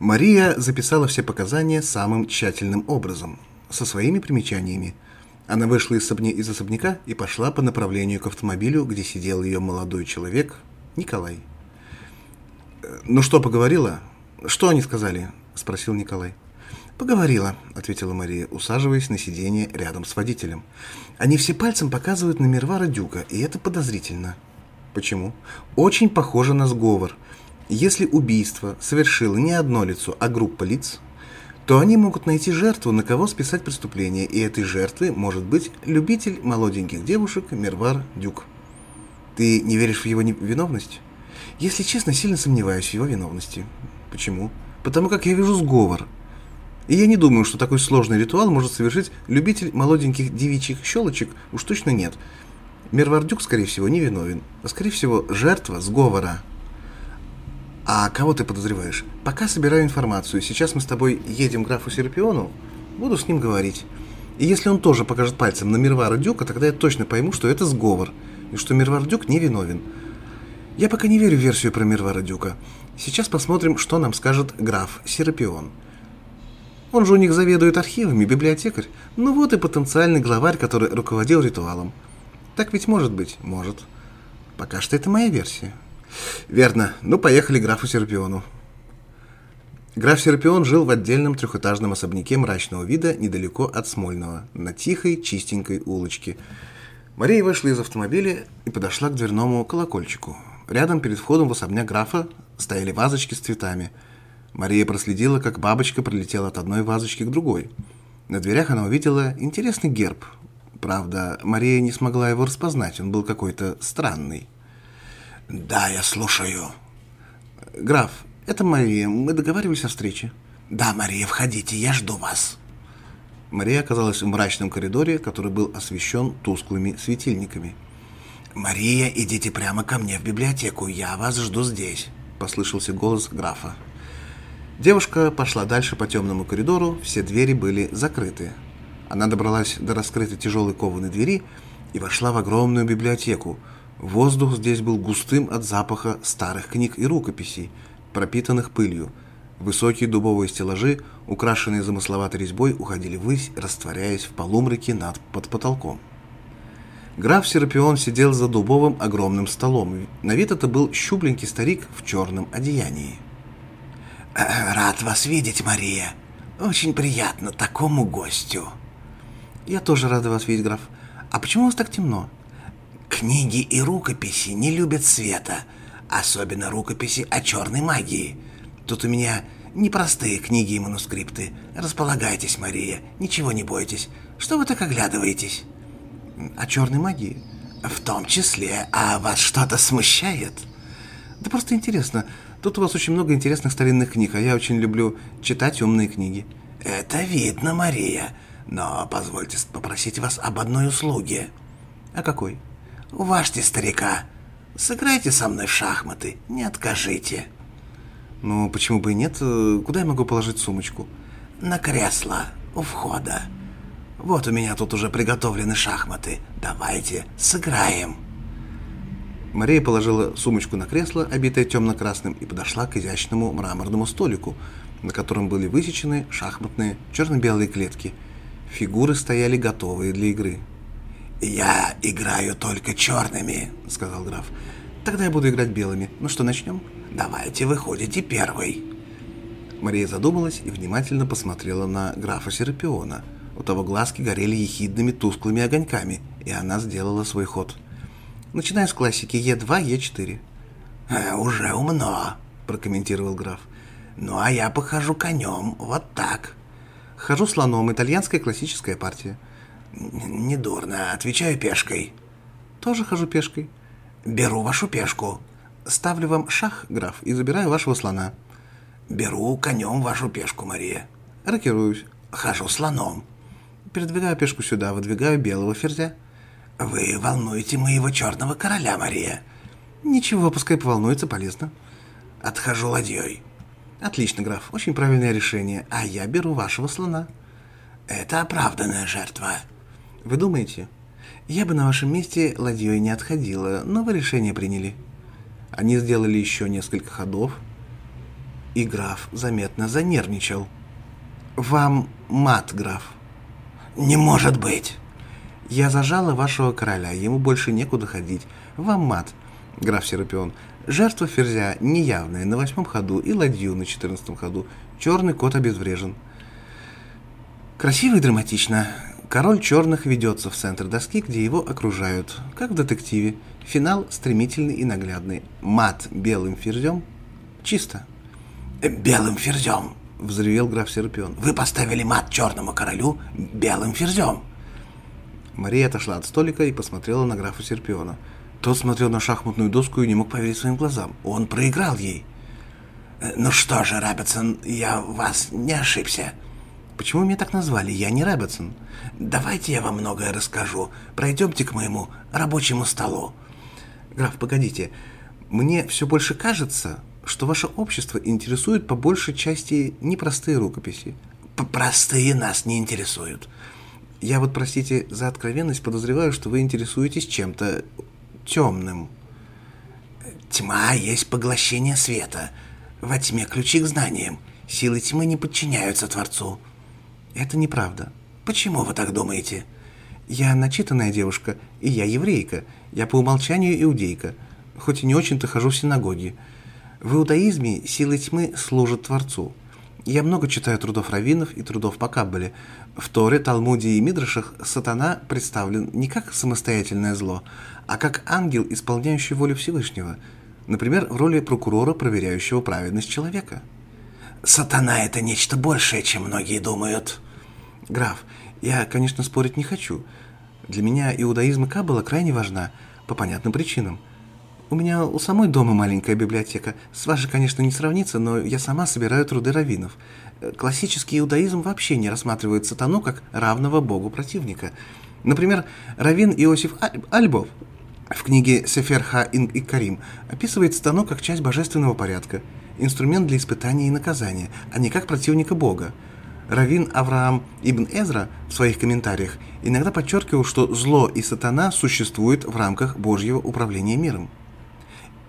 Мария записала все показания самым тщательным образом, со своими примечаниями. Она вышла из, особня... из особняка и пошла по направлению к автомобилю, где сидел ее молодой человек, Николай. «Ну что, поговорила? Что они сказали?» – спросил Николай. «Поговорила», — ответила Мария, усаживаясь на сиденье рядом с водителем. «Они все пальцем показывают на Мирвара Дюка, и это подозрительно». «Почему?» «Очень похоже на сговор. Если убийство совершило не одно лицо, а группа лиц, то они могут найти жертву, на кого списать преступление, и этой жертвой может быть любитель молоденьких девушек Мервар Дюк. Ты не веришь в его виновность? Если честно, сильно сомневаюсь в его виновности. Почему? Потому как я вижу сговор. И я не думаю, что такой сложный ритуал может совершить любитель молоденьких девичьих щелочек, уж точно нет. Мервардюк, скорее всего, не виновен, а скорее всего жертва сговора. А кого ты подозреваешь? Пока собираю информацию. Сейчас мы с тобой едем к графу Серпиону. Буду с ним говорить. И если он тоже покажет пальцем на Мирвара Дюка, тогда я точно пойму, что это сговор. И что Мирвар Дюк не виновен. Я пока не верю в версию про Мирвара Дюка. Сейчас посмотрим, что нам скажет граф Серапион. Он же у них заведует архивами, библиотекарь. Ну вот и потенциальный главарь, который руководил ритуалом. Так ведь может быть? Может. Пока что это моя версия. Верно. Ну, поехали к графу Серпиону. Граф Серпион жил в отдельном трехэтажном особняке мрачного вида недалеко от Смольного, на тихой, чистенькой улочке. Мария вышла из автомобиля и подошла к дверному колокольчику. Рядом перед входом в особняк графа стояли вазочки с цветами. Мария проследила, как бабочка пролетела от одной вазочки к другой. На дверях она увидела интересный герб. Правда, Мария не смогла его распознать, он был какой-то странный. «Да, я слушаю». «Граф, это Мария. Мы договаривались о встрече». «Да, Мария, входите, я жду вас». Мария оказалась в мрачном коридоре, который был освещен тусклыми светильниками. «Мария, идите прямо ко мне в библиотеку, я вас жду здесь», — послышался голос графа. Девушка пошла дальше по темному коридору, все двери были закрыты. Она добралась до раскрытой тяжелой кованой двери и вошла в огромную библиотеку, Воздух здесь был густым от запаха старых книг и рукописей, пропитанных пылью. Высокие дубовые стеллажи, украшенные замысловатой резьбой, уходили ввысь, растворяясь в полумраке над под потолком. Граф Серапион сидел за дубовым огромным столом. На вид это был щупленький старик в черном одеянии. «Э, «Рад вас видеть, Мария. Очень приятно такому гостю». «Я тоже рада вас видеть, граф. А почему у вас так темно?» Книги и рукописи не любят света, особенно рукописи о черной магии. Тут у меня непростые книги и манускрипты. Располагайтесь, Мария, ничего не бойтесь. Что вы так оглядываетесь? О черной магии? В том числе. А вас что-то смущает? Да просто интересно. Тут у вас очень много интересных старинных книг, а я очень люблю читать умные книги. Это видно, Мария. Но позвольте попросить вас об одной услуге. А какой? Уважьте старика. Сыграйте со мной в шахматы, не откажите. Ну, почему бы и нет? Куда я могу положить сумочку? На кресло, у входа. Вот у меня тут уже приготовлены шахматы. Давайте сыграем. Мария положила сумочку на кресло, обитое темно-красным, и подошла к изящному мраморному столику, на котором были высечены шахматные черно-белые клетки. Фигуры стояли готовые для игры. «Я играю только черными», — сказал граф. «Тогда я буду играть белыми. Ну что, начнем?» «Давайте выходите первый». Мария задумалась и внимательно посмотрела на графа Серапиона. У того глазки горели ехидными тусклыми огоньками, и она сделала свой ход. Начиная с классики Е2, Е4. «Э, «Уже умно», — прокомментировал граф. «Ну, а я похожу конем, вот так». «Хожу слоном, итальянская классическая партия». «Недурно. Отвечаю пешкой». «Тоже хожу пешкой». «Беру вашу пешку». «Ставлю вам шах, граф, и забираю вашего слона». «Беру конем вашу пешку, Мария». «Рокируюсь». «Хожу слоном». «Передвигаю пешку сюда, выдвигаю белого ферзя». «Вы волнуете моего черного короля, Мария». «Ничего, пускай поволнуется, полезно». «Отхожу ладьей». «Отлично, граф, очень правильное решение, а я беру вашего слона». «Это оправданная жертва». Вы думаете? Я бы на вашем месте ладьей не отходила, но вы решение приняли. Они сделали еще несколько ходов. И граф заметно занервничал. «Вам мат, граф». «Не может быть!» «Я зажала вашего короля, ему больше некуда ходить. Вам мат, граф Серапион. Жертва ферзя неявная на восьмом ходу и ладью на четырнадцатом ходу. Черный кот обезврежен». Красиво и драматично. Король черных ведется в центр доски, где его окружают, как в детективе. Финал стремительный и наглядный. Мат белым ферзем. Чисто. «Белым ферзем!» — взревел граф Серпион. «Вы поставили мат черному королю белым ферзем!» Мария отошла от столика и посмотрела на графа Серпиона. Тот смотрел на шахматную доску и не мог поверить своим глазам. Он проиграл ей. «Ну что же, Раббитсон, я вас не ошибся!» Почему меня так назвали? Я не Рэббитсон. Давайте я вам многое расскажу. Пройдемте к моему рабочему столу. Граф, погодите. Мне все больше кажется, что ваше общество интересует по большей части непростые рукописи. Простые нас не интересуют. Я вот, простите за откровенность, подозреваю, что вы интересуетесь чем-то темным. Тьма есть поглощение света. Во тьме ключи к знаниям. Силы тьмы не подчиняются Творцу. Это неправда. Почему вы так думаете? Я начитанная девушка, и я еврейка. Я по умолчанию иудейка, хоть и не очень-то хожу в синагоги. В иудаизме силы тьмы служат Творцу. Я много читаю трудов раввинов и трудов по Каббале. В Торе, Талмуде и Мидрашах сатана представлен не как самостоятельное зло, а как ангел, исполняющий волю Всевышнего. Например, в роли прокурора, проверяющего праведность человека. Сатана — это нечто большее, чем многие думают. Граф, я, конечно, спорить не хочу. Для меня иудаизм и Каббала крайне важна, по понятным причинам. У меня у самой дома маленькая библиотека. С вашей, конечно, не сравнится, но я сама собираю труды раввинов. Классический иудаизм вообще не рассматривает сатану как равного богу противника. Например, раввин Иосиф Альбов в книге Сефер Ха и Карим описывает сатану как часть божественного порядка – инструмент для испытания и наказания, а не как противника Бога. Равин Авраам Ибн Эзра в своих комментариях иногда подчеркивал, что зло и сатана существуют в рамках Божьего управления миром.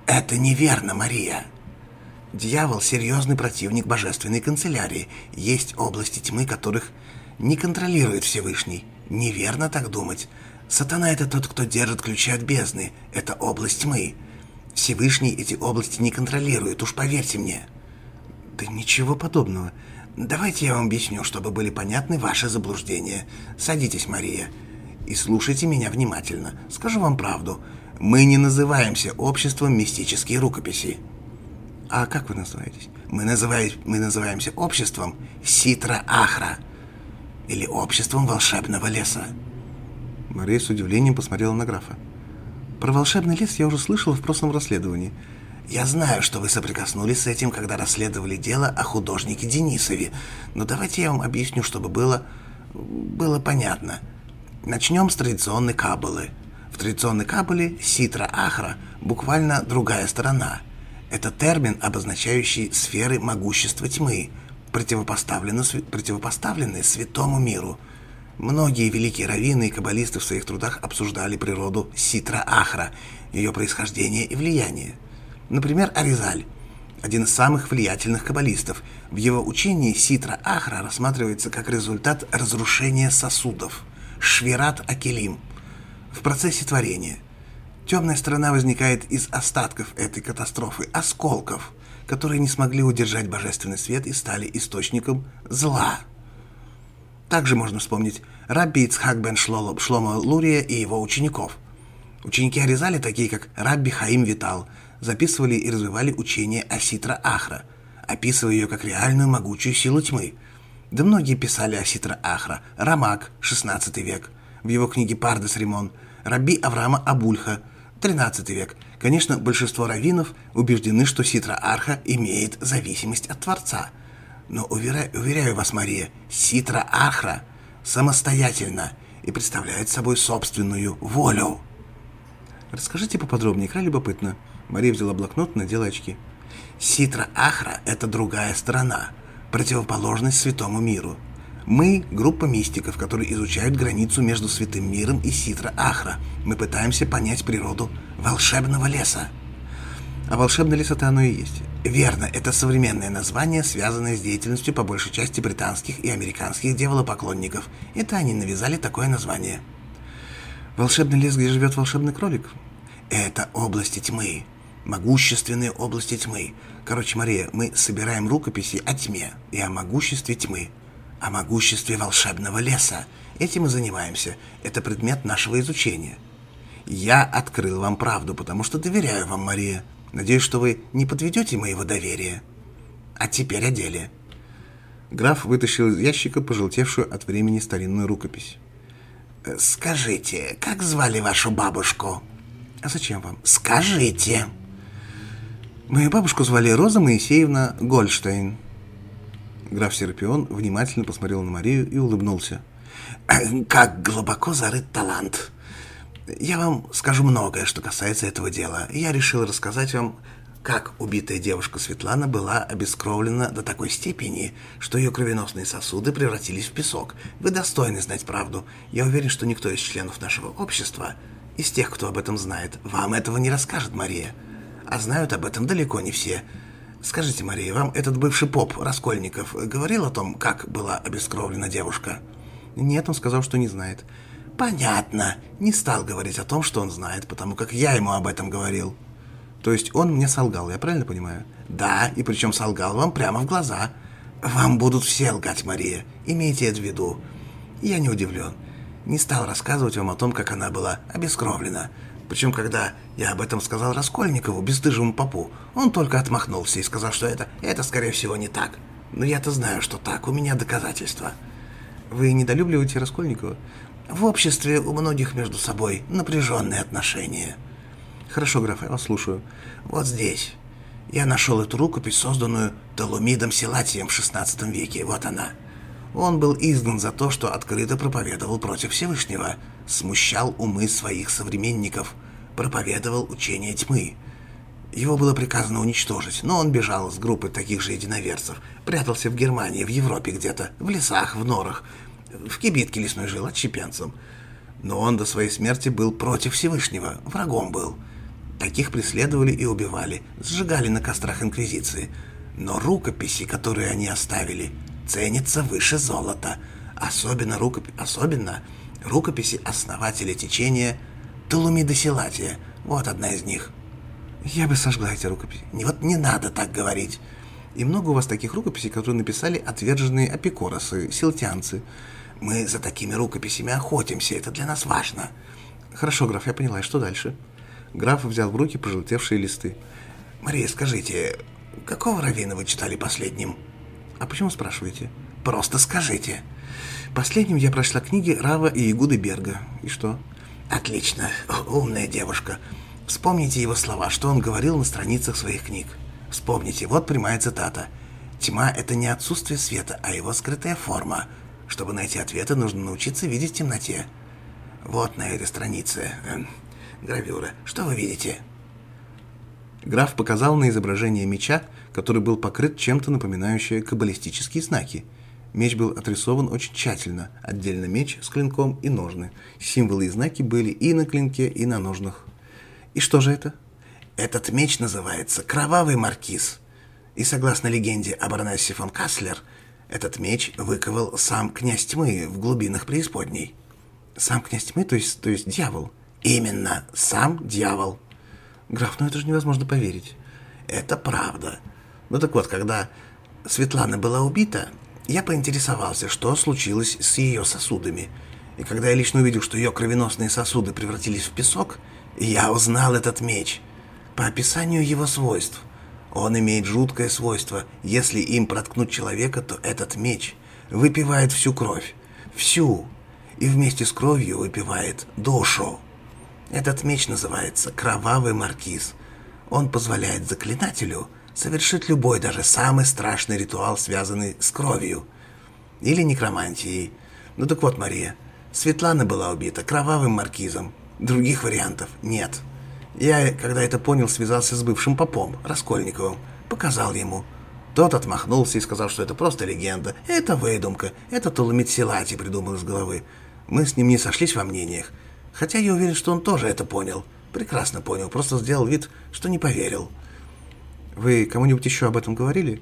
Это неверно, Мария. Дьявол – серьезный противник божественной канцелярии. Есть области тьмы, которых не контролирует Всевышний. Неверно так думать. Сатана – это тот, кто держит ключи от бездны. Это область тьмы. Всевышний эти области не контролирует, уж поверьте мне. Да ничего подобного. Давайте я вам объясню, чтобы были понятны ваши заблуждения. Садитесь, Мария, и слушайте меня внимательно. Скажу вам правду. Мы не называемся обществом мистические рукописи. А как вы называетесь? Мы, называем, мы называемся обществом Ситра-Ахра. Или обществом волшебного леса. Мария с удивлением посмотрела на графа. Про волшебный лес я уже слышал в прошлом расследовании. Я знаю, что вы соприкоснулись с этим, когда расследовали дело о художнике Денисове, но давайте я вам объясню, чтобы было... было понятно. Начнем с традиционной каббалы. В традиционной каббале ситра ахра буквально другая сторона. Это термин, обозначающий сферы могущества тьмы, противопоставленные, противопоставленные святому миру – Многие великие раввины и каббалисты в своих трудах обсуждали природу Ситра-Ахра, ее происхождение и влияние. Например, Аризаль, один из самых влиятельных каббалистов. В его учении Ситра-Ахра рассматривается как результат разрушения сосудов, Швират Акелим, в процессе творения. Темная сторона возникает из остатков этой катастрофы, осколков, которые не смогли удержать божественный свет и стали источником зла – также можно вспомнить Рабби Ицхак бен Шлома Лурия и его учеников. Ученики Аризали, такие как Рабби Хаим Витал, записывали и развивали учение о Ситра Ахра, описывая ее как реальную могучую силу тьмы. Да многие писали о Ситра Ахра. Рамак, 16 век, в его книге Пардес Римон, Рабби Авраама Абульха, 13 век. Конечно, большинство раввинов убеждены, что Ситра Арха имеет зависимость от Творца – но, уверяю, уверяю вас, Мария, Ситра Ахра самостоятельно и представляет собой собственную волю. Расскажите поподробнее, край любопытно. Мария взяла блокнот, надела очки. Ситра Ахра – это другая сторона, противоположность святому миру. Мы – группа мистиков, которые изучают границу между святым миром и Ситра Ахра. Мы пытаемся понять природу волшебного леса. А волшебный лес это оно и есть. Верно, это современное название, связанное с деятельностью по большей части британских и американских дьяволопоклонников. Это они навязали такое название. Волшебный лес, где живет волшебный кролик? Это области тьмы. Могущественные области тьмы. Короче, Мария, мы собираем рукописи о тьме и о могуществе тьмы. О могуществе волшебного леса. Этим мы занимаемся. Это предмет нашего изучения. Я открыл вам правду, потому что доверяю вам, Мария. Надеюсь, что вы не подведете моего доверия. А теперь о деле. Граф вытащил из ящика пожелтевшую от времени старинную рукопись. «Скажите, как звали вашу бабушку?» «А зачем вам?» «Скажите!» «Мою бабушку звали Роза Моисеевна Гольштейн». Граф Серапион внимательно посмотрел на Марию и улыбнулся. «Как глубоко зарыт талант! Я вам скажу многое, что касается этого дела. Я решил рассказать вам, как убитая девушка Светлана была обескровлена до такой степени, что ее кровеносные сосуды превратились в песок. Вы достойны знать правду. Я уверен, что никто из членов нашего общества, из тех, кто об этом знает, вам этого не расскажет, Мария. А знают об этом далеко не все. Скажите, Мария, вам этот бывший поп Раскольников говорил о том, как была обескровлена девушка? Нет, он сказал, что не знает. Понятно. Не стал говорить о том, что он знает, потому как я ему об этом говорил. То есть он мне солгал, я правильно понимаю? Да, и причем солгал вам прямо в глаза. Вам будут все лгать, Мария. Имейте это в виду. Я не удивлен. Не стал рассказывать вам о том, как она была обескровлена. Причем, когда я об этом сказал Раскольникову, бесстыжему попу, он только отмахнулся и сказал, что это, это скорее всего, не так. Но я-то знаю, что так, у меня доказательства. Вы недолюбливаете Раскольникова? В обществе у многих между собой напряженные отношения. Хорошо, граф, я вас слушаю. Вот здесь. Я нашел эту рукопись, созданную Толумидом Силатием в XVI веке. Вот она. Он был изгнан за то, что открыто проповедовал против Всевышнего, смущал умы своих современников, проповедовал учение тьмы. Его было приказано уничтожить, но он бежал с группы таких же единоверцев, прятался в Германии, в Европе где-то, в лесах, в норах, в кибитке лесной жил отщепенцем. Но он до своей смерти был против Всевышнего, врагом был. Таких преследовали и убивали, сжигали на кострах Инквизиции. Но рукописи, которые они оставили, ценятся выше золота. Особенно, рукоп... Особенно рукописи основателя течения Толумида Силатия. Вот одна из них. Я бы сожгла эти рукописи. Не, вот не надо так говорить. И много у вас таких рукописей, которые написали отверженные апикоросы, силтянцы. Мы за такими рукописями охотимся, это для нас важно. Хорошо, граф, я поняла. И что дальше? Граф взял в руки пожелтевшие листы. Мария, скажите, какого раввина вы читали последним? А почему спрашиваете? Просто скажите. Последним я прочла книги Рава и Ягуды Берга. И что? Отлично, умная девушка. Вспомните его слова, что он говорил на страницах своих книг. Вспомните, вот прямая цитата. «Тьма — это не отсутствие света, а его скрытая форма. Чтобы найти ответы, нужно научиться видеть в темноте. Вот на этой странице э, гравюра. Что вы видите? Граф показал на изображение меча, который был покрыт чем-то напоминающее каббалистические знаки. Меч был отрисован очень тщательно. Отдельно меч с клинком и ножны. Символы и знаки были и на клинке, и на ножнах. И что же это? Этот меч называется «Кровавый маркиз». И согласно легенде об Арнессе фон Каслер – этот меч выковал сам князь тьмы в глубинах преисподней. Сам князь тьмы, то есть, то есть дьявол? Именно, сам дьявол. Граф, ну это же невозможно поверить. Это правда. Ну так вот, когда Светлана была убита, я поинтересовался, что случилось с ее сосудами. И когда я лично увидел, что ее кровеносные сосуды превратились в песок, я узнал этот меч по описанию его свойств. Он имеет жуткое свойство. Если им проткнуть человека, то этот меч выпивает всю кровь. Всю. И вместе с кровью выпивает душу. Этот меч называется «Кровавый маркиз». Он позволяет заклинателю совершить любой, даже самый страшный ритуал, связанный с кровью. Или некромантией. Ну так вот, Мария, Светлана была убита кровавым маркизом. Других вариантов нет. Я, когда это понял, связался с бывшим попом, Раскольниковым, показал ему. Тот отмахнулся и сказал, что это просто легенда, это выдумка, это Толумит Силати придумал из головы. Мы с ним не сошлись во мнениях, хотя я уверен, что он тоже это понял. Прекрасно понял, просто сделал вид, что не поверил. Вы кому-нибудь еще об этом говорили?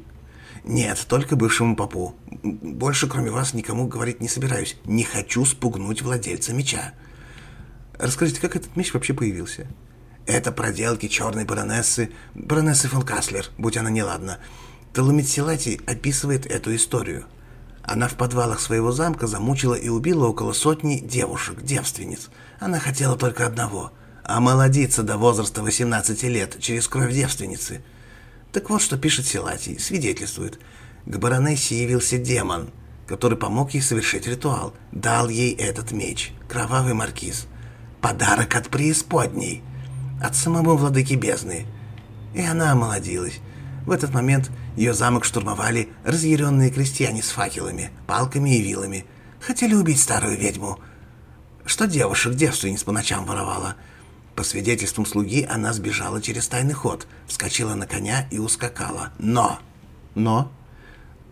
Нет, только бывшему попу. Больше, кроме вас, никому говорить не собираюсь. Не хочу спугнуть владельца меча. Расскажите, как этот меч вообще появился? Это проделки черной баронессы, баронессы фон Каслер, будь она неладна. Талумит Силати описывает эту историю. Она в подвалах своего замка замучила и убила около сотни девушек, девственниц. Она хотела только одного – омолодиться до возраста 18 лет через кровь девственницы. Так вот, что пишет Силатий, свидетельствует. К баронессе явился демон, который помог ей совершить ритуал, дал ей этот меч, кровавый маркиз. Подарок от преисподней, от самого владыки бездны. И она омолодилась. В этот момент ее замок штурмовали разъяренные крестьяне с факелами, палками и вилами. Хотели убить старую ведьму. Что девушек девственниц по ночам воровала. По свидетельствам слуги, она сбежала через тайный ход, вскочила на коня и ускакала. Но... Но...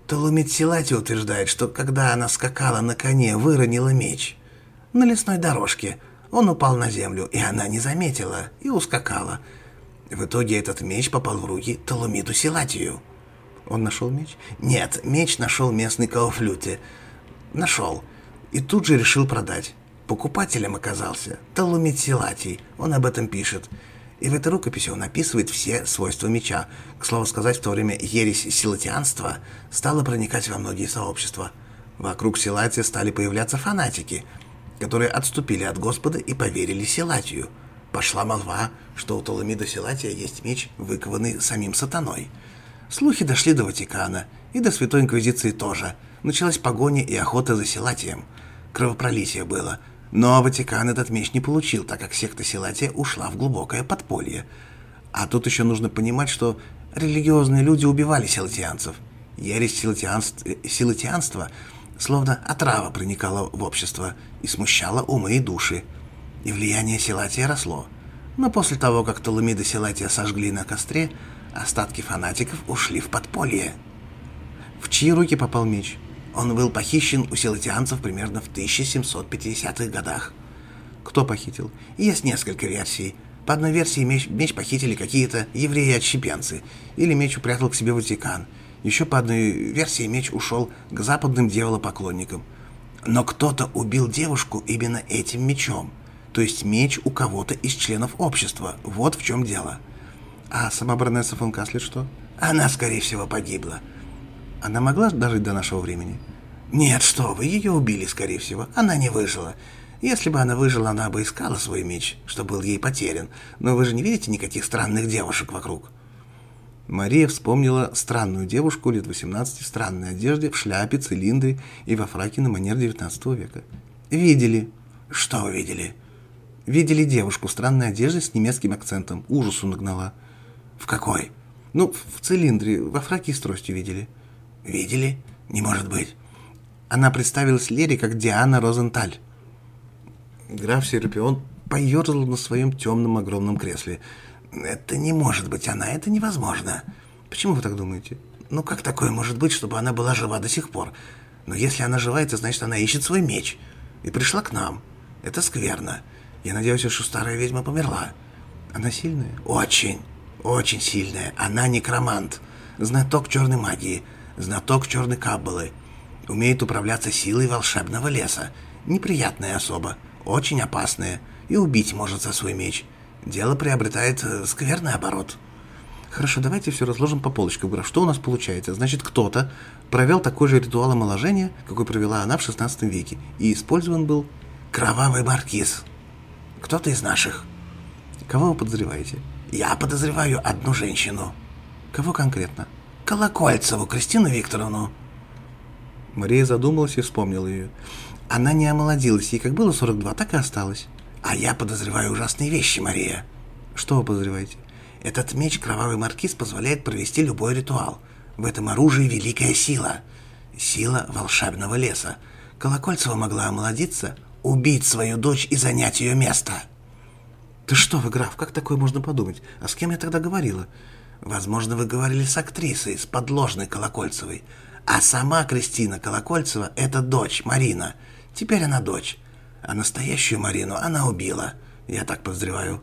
Толумит Силати утверждает, что когда она скакала на коне, выронила меч. На лесной дорожке. Он упал на землю, и она не заметила, и ускакала. В итоге этот меч попал в руки Толумиту Силатию. Он нашел меч? Нет, меч нашел местный Кауфлюте. Нашел. И тут же решил продать. Покупателем оказался Талумит Силатий. Он об этом пишет. И в этой рукописи он описывает все свойства меча. К слову сказать, в то время ересь силатианства стала проникать во многие сообщества. Вокруг Силатия стали появляться фанатики, которые отступили от Господа и поверили Силатию. Пошла молва, что у Толомида Силатия есть меч, выкованный самим сатаной – Слухи дошли до Ватикана, и до Святой Инквизиции тоже. Началась погоня и охота за Силатием. Кровопролитие было. Но Ватикан этот меч не получил, так как секта Силатия ушла в глубокое подполье. А тут еще нужно понимать, что религиозные люди убивали силатианцев. Ересь силатианства словно отрава проникала в общество и смущала умы и души. И влияние Силатия росло. Но после того, как Толумида Силатия сожгли на костре, Остатки фанатиков ушли в подполье. В чьи руки попал меч? Он был похищен у силатианцев примерно в 1750-х годах. Кто похитил? Есть несколько версий. По одной версии меч, меч похитили какие-то евреи-отщепенцы, или меч упрятал к себе Ватикан. Еще по одной версии меч ушел к западным дьяволопоклонникам. Но кто-то убил девушку именно этим мечом. То есть меч у кого-то из членов общества. Вот в чем дело. А сама баронесса фон Каслер что? Она, скорее всего, погибла. Она могла дожить до нашего времени? Нет, что вы, ее убили, скорее всего. Она не выжила. Если бы она выжила, она бы искала свой меч, что был ей потерян. Но вы же не видите никаких странных девушек вокруг. Мария вспомнила странную девушку лет 18 в странной одежде, в шляпе, цилиндре и во фраке на манер 19 века. Видели. Что вы видели? Видели девушку в странной одежде с немецким акцентом. Ужасу нагнала. «В какой?» «Ну, в цилиндре, во фраке с тростью видели». «Видели? Не может быть». Она представилась Лере как Диана Розенталь. Граф Серапион поерзал на своем темном огромном кресле. «Это не может быть она, это невозможно». «Почему вы так думаете?» «Ну как такое может быть, чтобы она была жива до сих пор? Но если она жива, это значит, она ищет свой меч. И пришла к нам. Это скверно. Я надеюсь, что старая ведьма померла». «Она сильная?» «Очень». Очень сильная. Она некромант. Знаток черной магии. Знаток черной каббалы. Умеет управляться силой волшебного леса. Неприятная особа. Очень опасная. И убить может за свой меч. Дело приобретает э, скверный оборот. Хорошо, давайте все разложим по полочкам. Что у нас получается? Значит, кто-то провел такой же ритуал омоложения, какой провела она в 16 веке. И использован был... Кровавый маркиз. Кто-то из наших. Кого вы подозреваете? Я подозреваю одну женщину. Кого конкретно? Колокольцеву Кристину Викторовну. Мария задумалась и вспомнила ее. Она не омолодилась, ей как было 42, так и осталось. А я подозреваю ужасные вещи, Мария. Что вы подозреваете? Этот меч Кровавый Маркиз позволяет провести любой ритуал. В этом оружии великая сила. Сила волшебного леса. Колокольцева могла омолодиться, убить свою дочь и занять ее место. «Ты что вы, граф, как такое можно подумать? А с кем я тогда говорила?» «Возможно, вы говорили с актрисой, с подложной Колокольцевой. А сама Кристина Колокольцева — это дочь, Марина. Теперь она дочь. А настоящую Марину она убила. Я так подозреваю».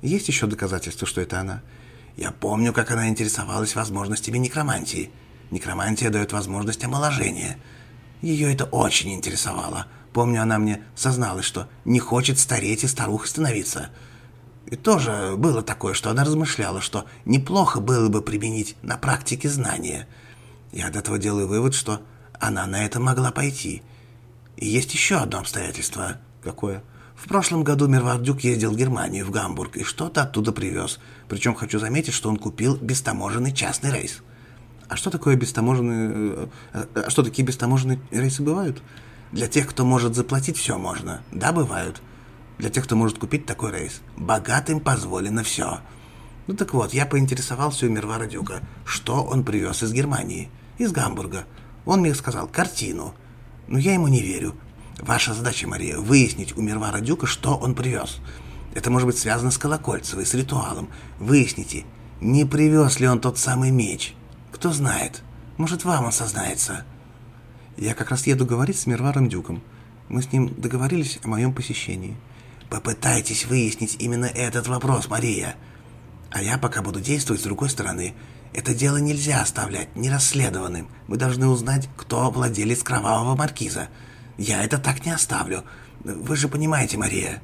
«Есть еще доказательства, что это она?» Я помню, как она интересовалась возможностями некромантии. Некромантия дает возможность омоложения. Ее это очень интересовало. Помню, она мне созналась, что не хочет стареть и старухой становиться. И тоже было такое, что она размышляла, что неплохо было бы применить на практике знания. Я от этого делаю вывод, что она на это могла пойти. И есть еще одно обстоятельство. Какое? В прошлом году Мирвардюк ездил в Германию, в Гамбург, и что-то оттуда привез. Причем хочу заметить, что он купил бестаможенный частный рейс. А что такое бестаможенные... Э, а что такие бестаможенные рейсы бывают? Для тех, кто может заплатить, все можно. Да, бывают. Для тех, кто может купить такой рейс. Богатым позволено все. Ну так вот, я поинтересовался у Мирвара Дюка, что он привез из Германии, из Гамбурга. Он мне сказал картину. Но я ему не верю. Ваша задача, Мария, выяснить у Мирвара Дюка, что он привез. Это может быть связано с Колокольцевой, с ритуалом. Выясните, не привез ли он тот самый меч. Кто знает, может, вам он сознается. Я как раз еду говорить с Мирваром Дюком. Мы с ним договорились о моем посещении. Попытайтесь выяснить именно этот вопрос, Мария. А я пока буду действовать с другой стороны. Это дело нельзя оставлять нерасследованным. Мы должны узнать, кто владелец кровавого маркиза. Я это так не оставлю. Вы же понимаете, Мария.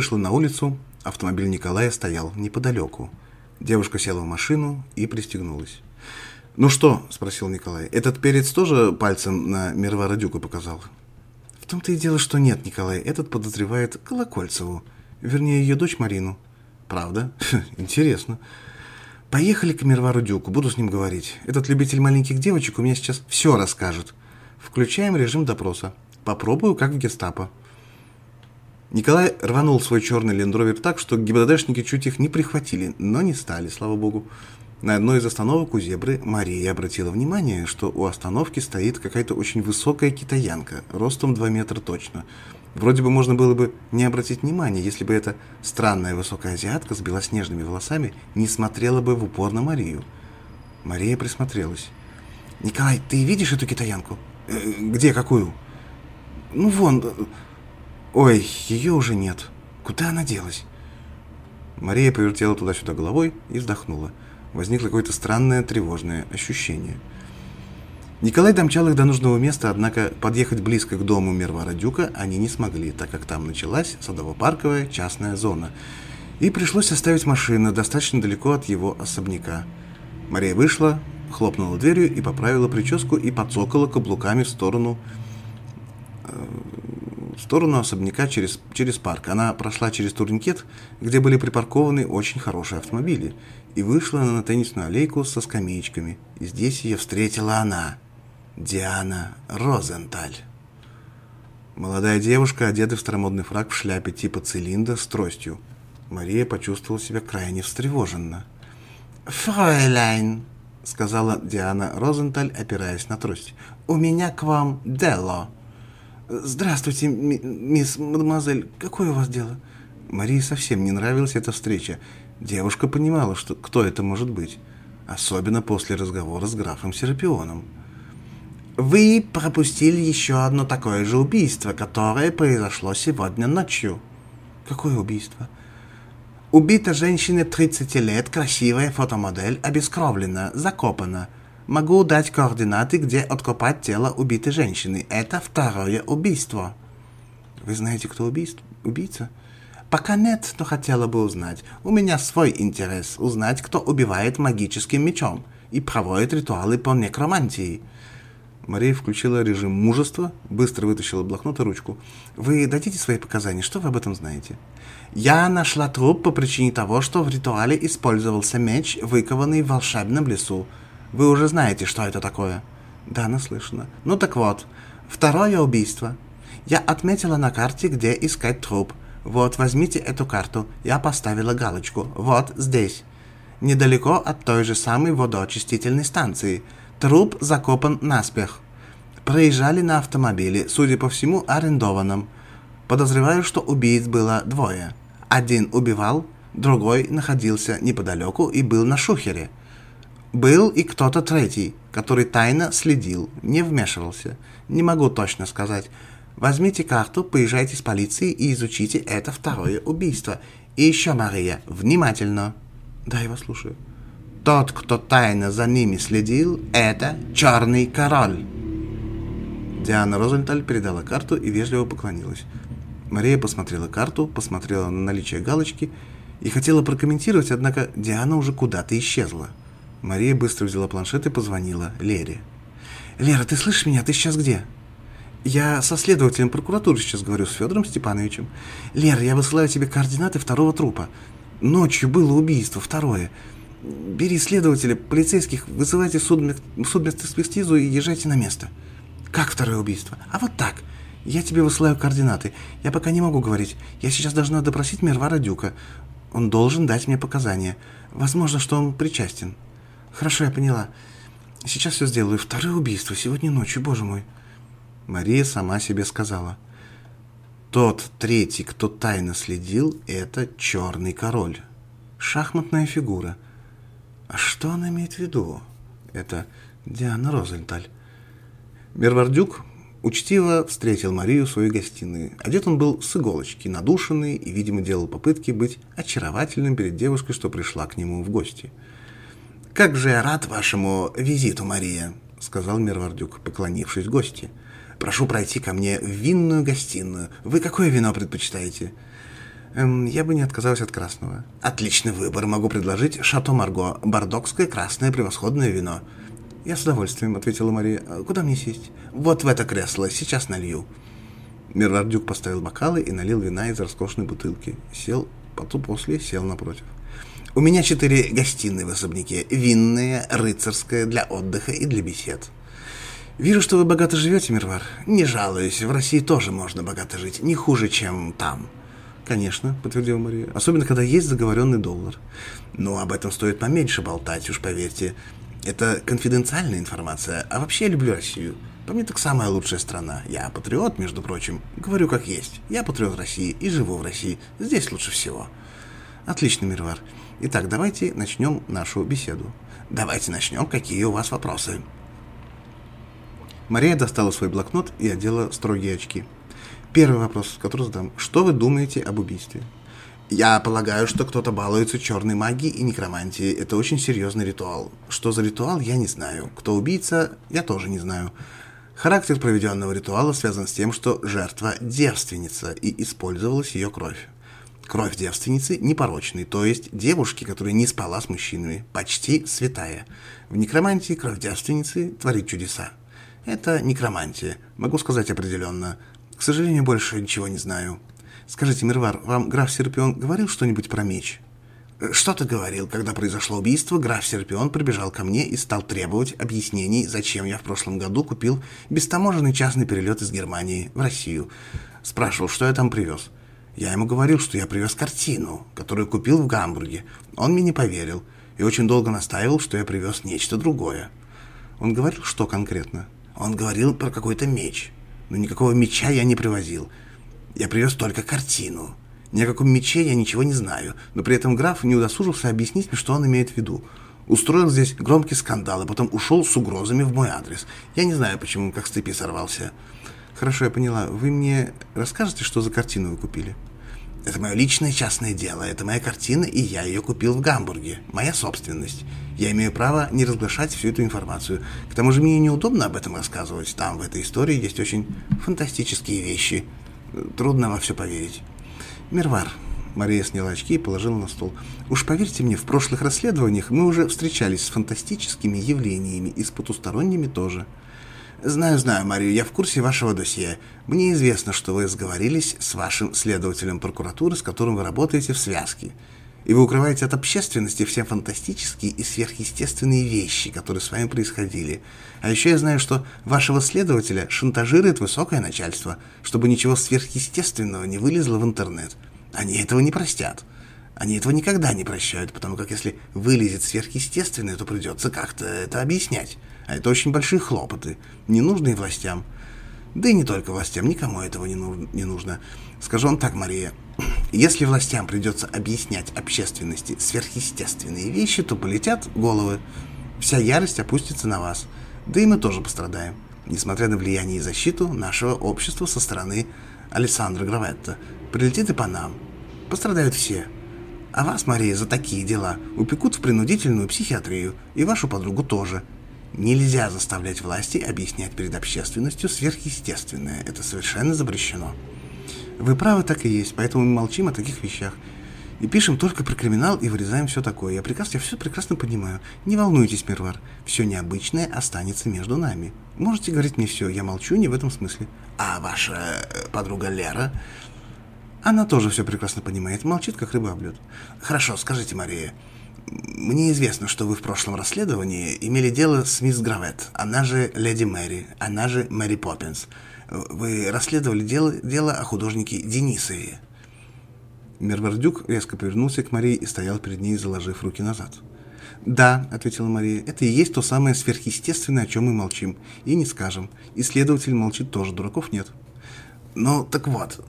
Вышла на улицу, автомобиль Николая стоял неподалеку. Девушка села в машину и пристегнулась. «Ну что?» – спросил Николай. «Этот перец тоже пальцем на Мирвара Дюка показал?» «В том-то и дело, что нет, Николай. Этот подозревает Колокольцеву. Вернее, ее дочь Марину». «Правда? Интересно. Поехали к Мирвару Дюку, буду с ним говорить. Этот любитель маленьких девочек у меня сейчас все расскажет. Включаем режим допроса. Попробую, как в гестапо». Николай рванул свой черный лендровер так, что ГИБДДшники чуть их не прихватили, но не стали, слава богу. На одной из остановок у зебры Мария обратила внимание, что у остановки стоит какая-то очень высокая китаянка, ростом 2 метра точно. Вроде бы можно было бы не обратить внимания, если бы эта странная высокая азиатка с белоснежными волосами не смотрела бы в упор на Марию. Мария присмотрелась. «Николай, ты видишь эту китаянку?» «Э, «Где, какую?» «Ну, вон, Ой, ее уже нет. Куда она делась? Мария повертела туда-сюда головой и вздохнула. Возникло какое-то странное тревожное ощущение. Николай домчал их до нужного места, однако подъехать близко к дому Мервара Дюка они не смогли, так как там началась садово-парковая частная зона. И пришлось оставить машину достаточно далеко от его особняка. Мария вышла, хлопнула дверью и поправила прическу и подсокала каблуками в сторону э, в сторону особняка через, через парк. Она прошла через турникет, где были припаркованы очень хорошие автомобили, и вышла на теннисную аллейку со скамеечками. И здесь ее встретила она, Диана Розенталь. Молодая девушка, одетая в старомодный фраг в шляпе типа цилиндра с тростью. Мария почувствовала себя крайне встревоженно. «Фройляйн», — сказала Диана Розенталь, опираясь на трость, — «у меня к вам дело». «Здравствуйте, мисс мадемуазель. Какое у вас дело?» Марии совсем не нравилась эта встреча. Девушка понимала, что кто это может быть. Особенно после разговора с графом Серапионом. «Вы пропустили еще одно такое же убийство, которое произошло сегодня ночью». «Какое убийство?» «Убита женщина 30 лет, красивая фотомодель, обескровлена, закопана». Могу дать координаты, где откопать тело убитой женщины. Это второе убийство. Вы знаете, кто убийств? убийца? Пока нет, но хотела бы узнать. У меня свой интерес узнать, кто убивает магическим мечом и проводит ритуалы по некромантии. Мария включила режим мужества, быстро вытащила блокнот и ручку. «Вы дадите свои показания? Что вы об этом знаете?» «Я нашла труп по причине того, что в ритуале использовался меч, выкованный в волшебном лесу. Вы уже знаете, что это такое. Да, наслышно. Ну так вот, второе убийство. Я отметила на карте, где искать труп. Вот, возьмите эту карту. Я поставила галочку. Вот здесь. Недалеко от той же самой водоочистительной станции. Труп закопан наспех. Проезжали на автомобиле, судя по всему, арендованном. Подозреваю, что убийц было двое. Один убивал, другой находился неподалеку и был на шухере. Был и кто-то третий, который тайно следил, не вмешивался. Не могу точно сказать. Возьмите карту, поезжайте с полицией и изучите это второе убийство. И еще, Мария, внимательно. Да, я вас слушаю. Тот, кто тайно за ними следил, это Черный Король. Диана Розенталь передала карту и вежливо поклонилась. Мария посмотрела карту, посмотрела на наличие галочки и хотела прокомментировать, однако Диана уже куда-то исчезла. Мария быстро взяла планшет и позвонила Лере. «Лера, ты слышишь меня? Ты сейчас где?» «Я со следователем прокуратуры сейчас говорю, с Федором Степановичем. Лера, я высылаю тебе координаты второго трупа. Ночью было убийство, второе. Бери следователя, полицейских, вызывайте судмедэкспертизу и езжайте на место». «Как второе убийство?» «А вот так. Я тебе высылаю координаты. Я пока не могу говорить. Я сейчас должна допросить Мервара Дюка. Он должен дать мне показания. Возможно, что он причастен». Хорошо, я поняла. Сейчас все сделаю. Второе убийство сегодня ночью, боже мой. Мария сама себе сказала. Тот третий, кто тайно следил, это черный король. Шахматная фигура. А что она имеет в виду? Это Диана Розенталь. Мервардюк учтиво встретил Марию в своей гостиной. Одет он был с иголочки, надушенный и, видимо, делал попытки быть очаровательным перед девушкой, что пришла к нему в гости. — «Как же я рад вашему визиту, Мария», — сказал Мервардюк, поклонившись гости. «Прошу пройти ко мне в винную гостиную. Вы какое вино предпочитаете?» эм, «Я бы не отказалась от красного». «Отличный выбор. Могу предложить Шато Марго. Бордокское красное превосходное вино». «Я с удовольствием», — ответила Мария. «А «Куда мне сесть?» «Вот в это кресло. Сейчас налью». Мервардюк поставил бокалы и налил вина из роскошной бутылки. Сел, потом после сел напротив. У меня четыре гостиные в особняке. Винная, рыцарская, для отдыха и для бесед. Вижу, что вы богато живете, Мирвар. Не жалуюсь, в России тоже можно богато жить. Не хуже, чем там. Конечно, подтвердила Мария. Особенно, когда есть заговоренный доллар. Но об этом стоит поменьше болтать, уж поверьте. Это конфиденциальная информация. А вообще я люблю Россию. По мне так самая лучшая страна. Я патриот, между прочим. Говорю как есть. Я патриот России и живу в России. Здесь лучше всего. Отлично, Мирвар. Итак, давайте начнем нашу беседу. Давайте начнем. Какие у вас вопросы? Мария достала свой блокнот и одела строгие очки. Первый вопрос, который задам. Что вы думаете об убийстве? Я полагаю, что кто-то балуется черной магией и некромантией. Это очень серьезный ритуал. Что за ритуал, я не знаю. Кто убийца, я тоже не знаю. Характер проведенного ритуала связан с тем, что жертва девственница и использовалась ее кровь. Кровь девственницы непорочной, то есть девушки, которая не спала с мужчинами, почти святая. В некромантии кровь девственницы творит чудеса. Это некромантия, могу сказать определенно. К сожалению, больше ничего не знаю. Скажите, Мирвар, вам граф Серпион говорил что-нибудь про меч? Что-то говорил, когда произошло убийство, граф Серпион прибежал ко мне и стал требовать объяснений, зачем я в прошлом году купил бестаможенный частный перелет из Германии в Россию. Спрашивал, что я там привез. Я ему говорил, что я привез картину, которую купил в Гамбурге. Он мне не поверил и очень долго настаивал, что я привез нечто другое. Он говорил, что конкретно? Он говорил про какой-то меч. Но никакого меча я не привозил. Я привез только картину. Ни о каком мече я ничего не знаю, но при этом граф не удосужился объяснить мне, что он имеет в виду. Устроил здесь громкий скандал, а потом ушел с угрозами в мой адрес. Я не знаю, почему как с цепи сорвался. Хорошо, я поняла. Вы мне расскажете, что за картину вы купили? Это мое личное частное дело, это моя картина, и я ее купил в Гамбурге. Моя собственность. Я имею право не разглашать всю эту информацию. К тому же мне неудобно об этом рассказывать. Там, в этой истории, есть очень фантастические вещи. Трудно во все поверить. Мирвар. Мария сняла очки и положила на стол. Уж поверьте мне, в прошлых расследованиях мы уже встречались с фантастическими явлениями и с потусторонними тоже. «Знаю, знаю, Мария, я в курсе вашего досье. Мне известно, что вы сговорились с вашим следователем прокуратуры, с которым вы работаете в связке. И вы укрываете от общественности все фантастические и сверхъестественные вещи, которые с вами происходили. А еще я знаю, что вашего следователя шантажирует высокое начальство, чтобы ничего сверхъестественного не вылезло в интернет. Они этого не простят. Они этого никогда не прощают, потому как если вылезет сверхъестественное, то придется как-то это объяснять. А это очень большие хлопоты, ненужные властям. Да и не только властям, никому этого не, ну, не нужно. Скажу вам так, Мария, если властям придется объяснять общественности сверхъестественные вещи, то полетят головы. Вся ярость опустится на вас. Да и мы тоже пострадаем, несмотря на влияние и защиту нашего общества со стороны Александра Граветта. Прилетит и по нам. Пострадают все. А вас, Мария, за такие дела упекут в принудительную психиатрию, и вашу подругу тоже. Нельзя заставлять власти объяснять перед общественностью сверхъестественное. Это совершенно запрещено. Вы правы, так и есть, поэтому мы молчим о таких вещах. И пишем только про криминал и вырезаем все такое. Я прекрасно, я все прекрасно понимаю. Не волнуйтесь, Мирвар. Все необычное останется между нами. Можете говорить мне все, я молчу не в этом смысле. А ваша э, подруга Лера? Она тоже все прекрасно понимает, молчит, как рыба об лед. Хорошо, скажите, Мария, мне известно, что вы в прошлом расследовании имели дело с мисс Гравет, она же Леди Мэри, она же Мэри Поппинс. Вы расследовали дело, дело о художнике Денисове. Мервардюк резко повернулся к Марии и стоял перед ней, заложив руки назад. «Да», — ответила Мария, — «это и есть то самое сверхъестественное, о чем мы молчим. И не скажем. Исследователь молчит тоже, дураков нет». «Ну, так вот,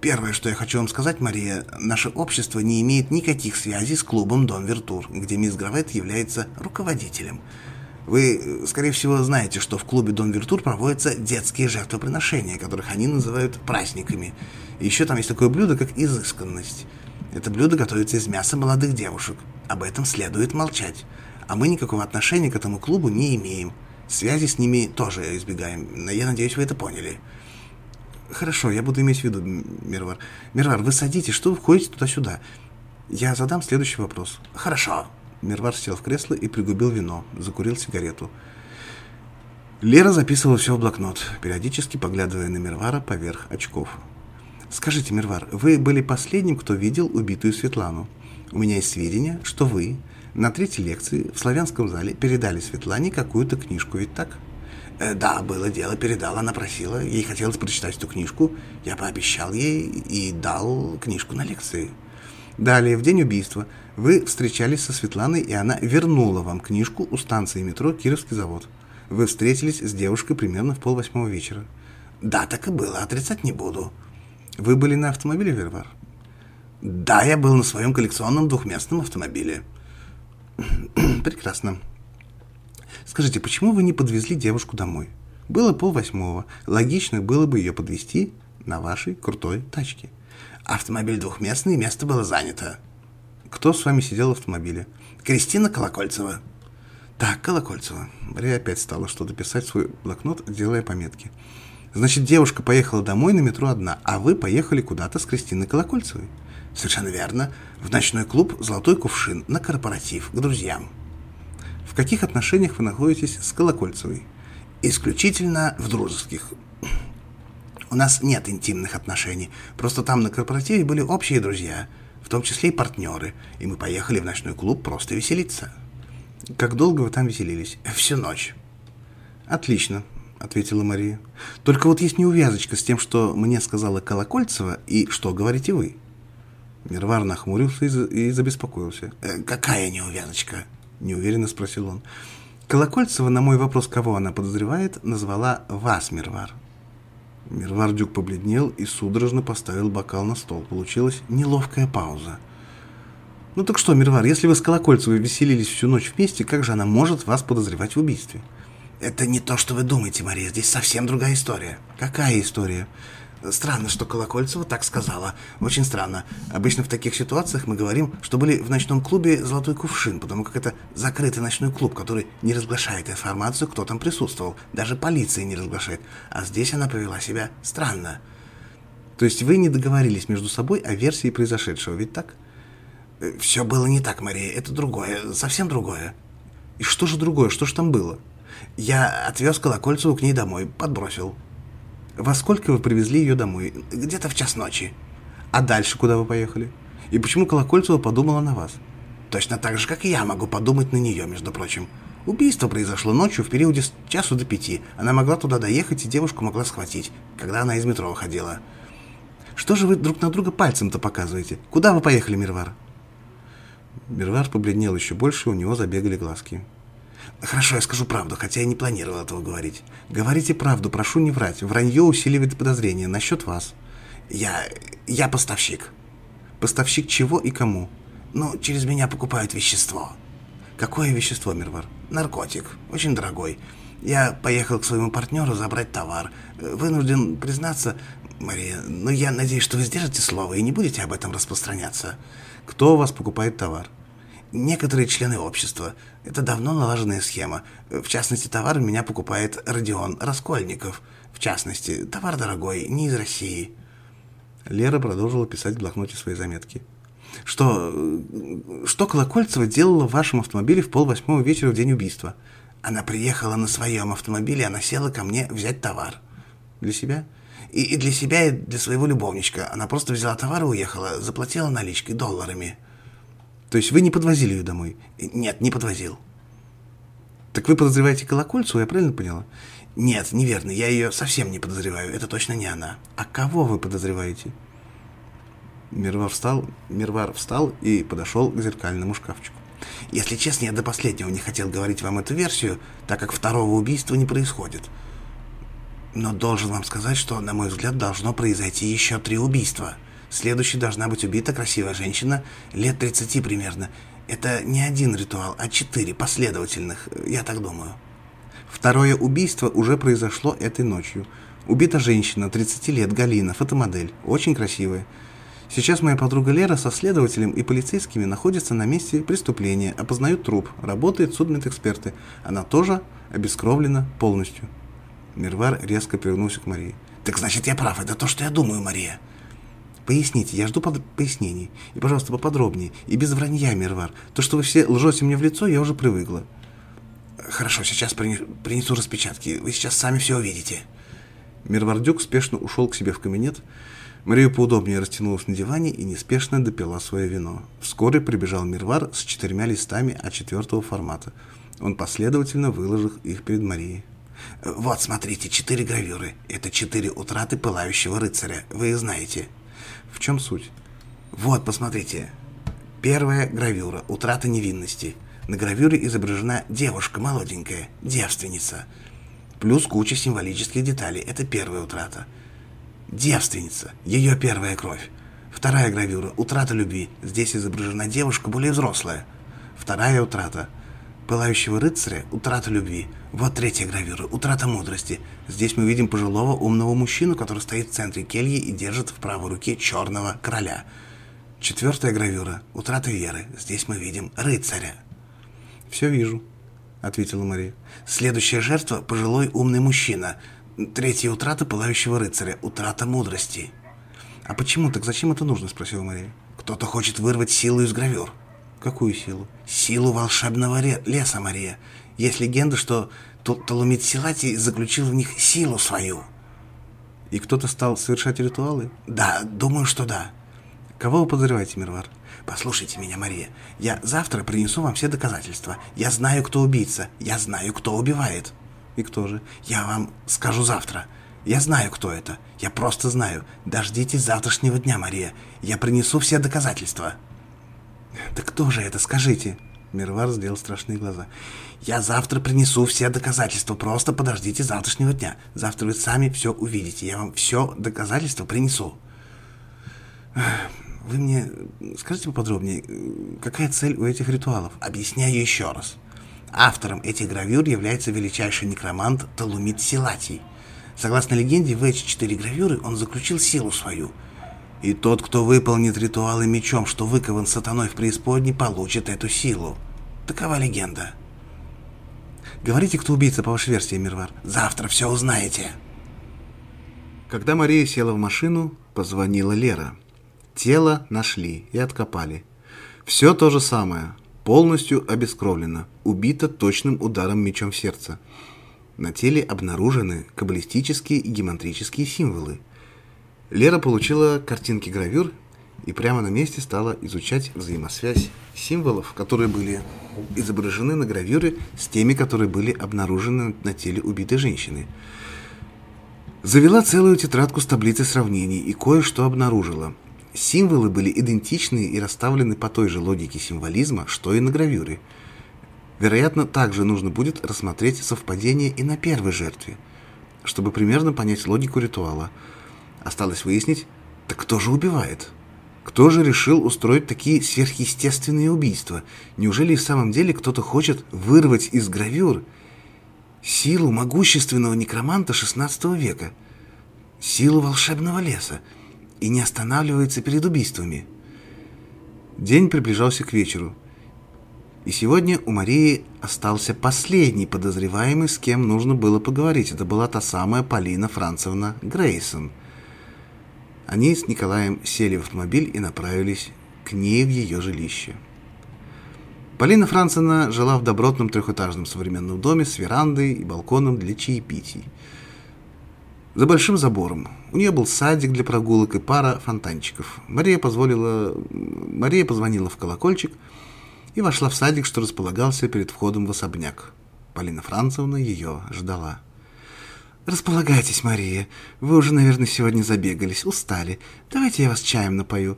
Первое, что я хочу вам сказать, Мария, наше общество не имеет никаких связей с клубом Дон Вертур, где мисс Гравет является руководителем. Вы, скорее всего, знаете, что в клубе Дон Вертур проводятся детские жертвоприношения, которых они называют праздниками. И еще там есть такое блюдо, как изысканность. Это блюдо готовится из мяса молодых девушек. Об этом следует молчать. А мы никакого отношения к этому клубу не имеем. Связи с ними тоже избегаем. Я надеюсь, вы это поняли. Хорошо, я буду иметь в виду, Мирвар. Мирвар, вы садитесь, что вы ходите туда-сюда? Я задам следующий вопрос. Хорошо. Мирвар сел в кресло и пригубил вино, закурил сигарету. Лера записывала все в блокнот, периодически поглядывая на Мирвара поверх очков. «Скажите, Мирвар, вы были последним, кто видел убитую Светлану. У меня есть сведения, что вы на третьей лекции в славянском зале передали Светлане какую-то книжку, ведь так?» Э, да, было дело, передала, она просила. Ей хотелось прочитать эту книжку. Я пообещал ей и дал книжку на лекции. Далее, в день убийства, вы встречались со Светланой, и она вернула вам книжку у станции метро «Кировский завод». Вы встретились с девушкой примерно в полвосьмого вечера. Да, так и было, отрицать не буду. Вы были на автомобиле, Вервар? Да, я был на своем коллекционном двухместном автомобиле. Прекрасно. Скажите, почему вы не подвезли девушку домой? Было полвосьмого. Логично было бы ее подвести на вашей крутой тачке. Автомобиль двухместный, место было занято. Кто с вами сидел в автомобиле? Кристина Колокольцева. Так, Колокольцева. Мария опять стала что-то писать в свой блокнот, делая пометки. Значит, девушка поехала домой на метро одна, а вы поехали куда-то с Кристиной Колокольцевой. Совершенно верно. В ночной клуб «Золотой кувшин» на корпоратив, к друзьям. Каких отношениях вы находитесь с Колокольцевой? Исключительно в дружеских. У нас нет интимных отношений. Просто там на корпоративе были общие друзья, в том числе и партнеры, и мы поехали в ночной клуб просто веселиться. Как долго вы там веселились? Всю ночь. Отлично, ответила Мария. Только вот есть неувязочка с тем, что мне сказала Колокольцева и что говорите вы. Мирвар нахмурился и забеспокоился. «Э, «Какая неувязочка?» — неуверенно спросил он. Колокольцева на мой вопрос, кого она подозревает, назвала вас, Мирвар. Мирвар Дюк побледнел и судорожно поставил бокал на стол. Получилась неловкая пауза. «Ну так что, Мирвар, если вы с Колокольцевой веселились всю ночь вместе, как же она может вас подозревать в убийстве?» «Это не то, что вы думаете, Мария. Здесь совсем другая история». «Какая история?» Странно, что Колокольцева так сказала. Очень странно. Обычно в таких ситуациях мы говорим, что были в ночном клубе «Золотой кувшин», потому как это закрытый ночной клуб, который не разглашает информацию, кто там присутствовал. Даже полиция не разглашает. А здесь она повела себя странно. То есть вы не договорились между собой о версии произошедшего, ведь так? Э, Все было не так, Мария. Это другое. Совсем другое. И что же другое? Что же там было? Я отвез Колокольцеву к ней домой, подбросил. Во сколько вы привезли ее домой? Где-то в час ночи. А дальше куда вы поехали? И почему Колокольцева подумала на вас? Точно так же, как и я могу подумать на нее, между прочим. Убийство произошло ночью в периоде с часу до пяти. Она могла туда доехать, и девушку могла схватить, когда она из метро выходила. Что же вы друг на друга пальцем-то показываете? Куда вы поехали, Мирвар? Мирвар побледнел еще больше, у него забегали глазки. Хорошо, я скажу правду, хотя я не планировал этого говорить. Говорите правду, прошу не врать. Вранье усиливает подозрения насчет вас. Я... я поставщик. Поставщик чего и кому? Ну, через меня покупают вещество. Какое вещество, Мирвар? Наркотик. Очень дорогой. Я поехал к своему партнеру забрать товар. Вынужден признаться, Мария, но я надеюсь, что вы сдержите слово и не будете об этом распространяться. Кто у вас покупает товар? Некоторые члены общества. Это давно налаженная схема. В частности, товар у меня покупает Родион Раскольников. В частности, товар дорогой, не из России. Лера продолжила писать в блокноте свои заметки. Что, что Колокольцева делала в вашем автомобиле в полвосьмого вечера в день убийства? Она приехала на своем автомобиле, она села ко мне взять товар. Для себя? И, и для себя, и для своего любовничка. Она просто взяла товар и уехала, заплатила наличкой долларами. То есть вы не подвозили ее домой? Нет, не подвозил. Так вы подозреваете Колокольцеву, я правильно поняла? Нет, неверно, я ее совсем не подозреваю, это точно не она. А кого вы подозреваете? Мирвар встал, Мирвар встал и подошел к зеркальному шкафчику. Если честно, я до последнего не хотел говорить вам эту версию, так как второго убийства не происходит. Но должен вам сказать, что, на мой взгляд, должно произойти еще три убийства. Следующей должна быть убита красивая женщина, лет 30 примерно. Это не один ритуал, а четыре последовательных, я так думаю. Второе убийство уже произошло этой ночью. Убита женщина, 30 лет, Галина, фотомодель, очень красивая. Сейчас моя подруга Лера со следователем и полицейскими находится на месте преступления, опознают труп, работает судмедэксперты. Она тоже обескровлена полностью. Мирвар резко повернулся к Марии. «Так значит, я прав, это то, что я думаю, Мария». «Поясните, я жду под... пояснений. И, пожалуйста, поподробнее. И без вранья, Мирвар. То, что вы все лжете мне в лицо, я уже привыкла». «Хорошо, сейчас принесу распечатки. Вы сейчас сами все увидите». Мирвардюк спешно ушел к себе в кабинет, Мария поудобнее растянулась на диване и неспешно допила свое вино. Вскоре прибежал Мирвар с четырьмя листами А4 формата. Он последовательно выложил их перед Марией. «Вот, смотрите, четыре гравюры. Это четыре утраты пылающего рыцаря. Вы их знаете». «В чем суть?» «Вот, посмотрите. Первая гравюра. Утрата невинности. На гравюре изображена девушка молоденькая, девственница. Плюс куча символических деталей. Это первая утрата. Девственница. Ее первая кровь. Вторая гравюра. Утрата любви. Здесь изображена девушка более взрослая. Вторая утрата. Пылающего рыцаря. Утрата любви. Вот третья гравюра. Утрата мудрости. Здесь мы видим пожилого умного мужчину, который стоит в центре кельи и держит в правой руке черного короля. Четвертая гравюра. Утрата веры. Здесь мы видим рыцаря. «Все вижу», — ответила Мария. «Следующая жертва — пожилой умный мужчина — Третья утрата пылающего рыцаря. Утрата мудрости. А почему? Так зачем это нужно? Спросила Мария. Кто-то хочет вырвать силу из гравюр. Какую силу? Силу волшебного леса, Мария. Есть легенда, что Толумит Силати заключил в них силу свою. И кто-то стал совершать ритуалы? Да, думаю, что да. Кого вы подозреваете, Мирвар? Послушайте меня, Мария. Я завтра принесу вам все доказательства. Я знаю, кто убийца. Я знаю, кто убивает. И кто же? Я вам скажу завтра. Я знаю, кто это. Я просто знаю. Дождитесь завтрашнего дня, Мария. Я принесу все доказательства. Да кто же это, скажите? Мирвар сделал страшные глаза. Я завтра принесу все доказательства. Просто подождите завтрашнего дня. Завтра вы сами все увидите. Я вам все доказательства принесу. Вы мне скажите поподробнее, какая цель у этих ритуалов? Объясняю еще раз. Автором этих гравюр является величайший некромант Талумит Силатий. Согласно легенде, в эти четыре гравюры он заключил силу свою. И тот, кто выполнит ритуалы мечом, что выкован сатаной в преисподней, получит эту силу. Такова легенда. Говорите, кто убийца по вашей версии, Мирвар. Завтра все узнаете. Когда Мария села в машину, позвонила Лера. Тело нашли и откопали. Все то же самое полностью обескровлена, убита точным ударом мечом в сердце. На теле обнаружены каббалистические и гемантрические символы. Лера получила картинки гравюр и прямо на месте стала изучать взаимосвязь символов, которые были изображены на гравюре с теми, которые были обнаружены на теле убитой женщины. Завела целую тетрадку с таблицей сравнений и кое-что обнаружила. Символы были идентичны и расставлены по той же логике символизма, что и на гравюре. Вероятно, также нужно будет рассмотреть совпадение и на первой жертве, чтобы примерно понять логику ритуала. Осталось выяснить, так кто же убивает? Кто же решил устроить такие сверхъестественные убийства? Неужели в самом деле кто-то хочет вырвать из гравюр силу могущественного некроманта XVI века, силу волшебного леса, и не останавливается перед убийствами? День приближался к вечеру. И сегодня у Марии остался последний подозреваемый, с кем нужно было поговорить. Это была та самая Полина Францевна Грейсон – они с Николаем сели в автомобиль и направились к ней в ее жилище. Полина Францена жила в добротном трехэтажном современном доме с верандой и балконом для чаепитий. За большим забором. У нее был садик для прогулок и пара фонтанчиков. Мария, позволила... Мария позвонила в колокольчик и вошла в садик, что располагался перед входом в особняк. Полина Францевна ее ждала. «Располагайтесь, Мария. Вы уже, наверное, сегодня забегались, устали. Давайте я вас чаем напою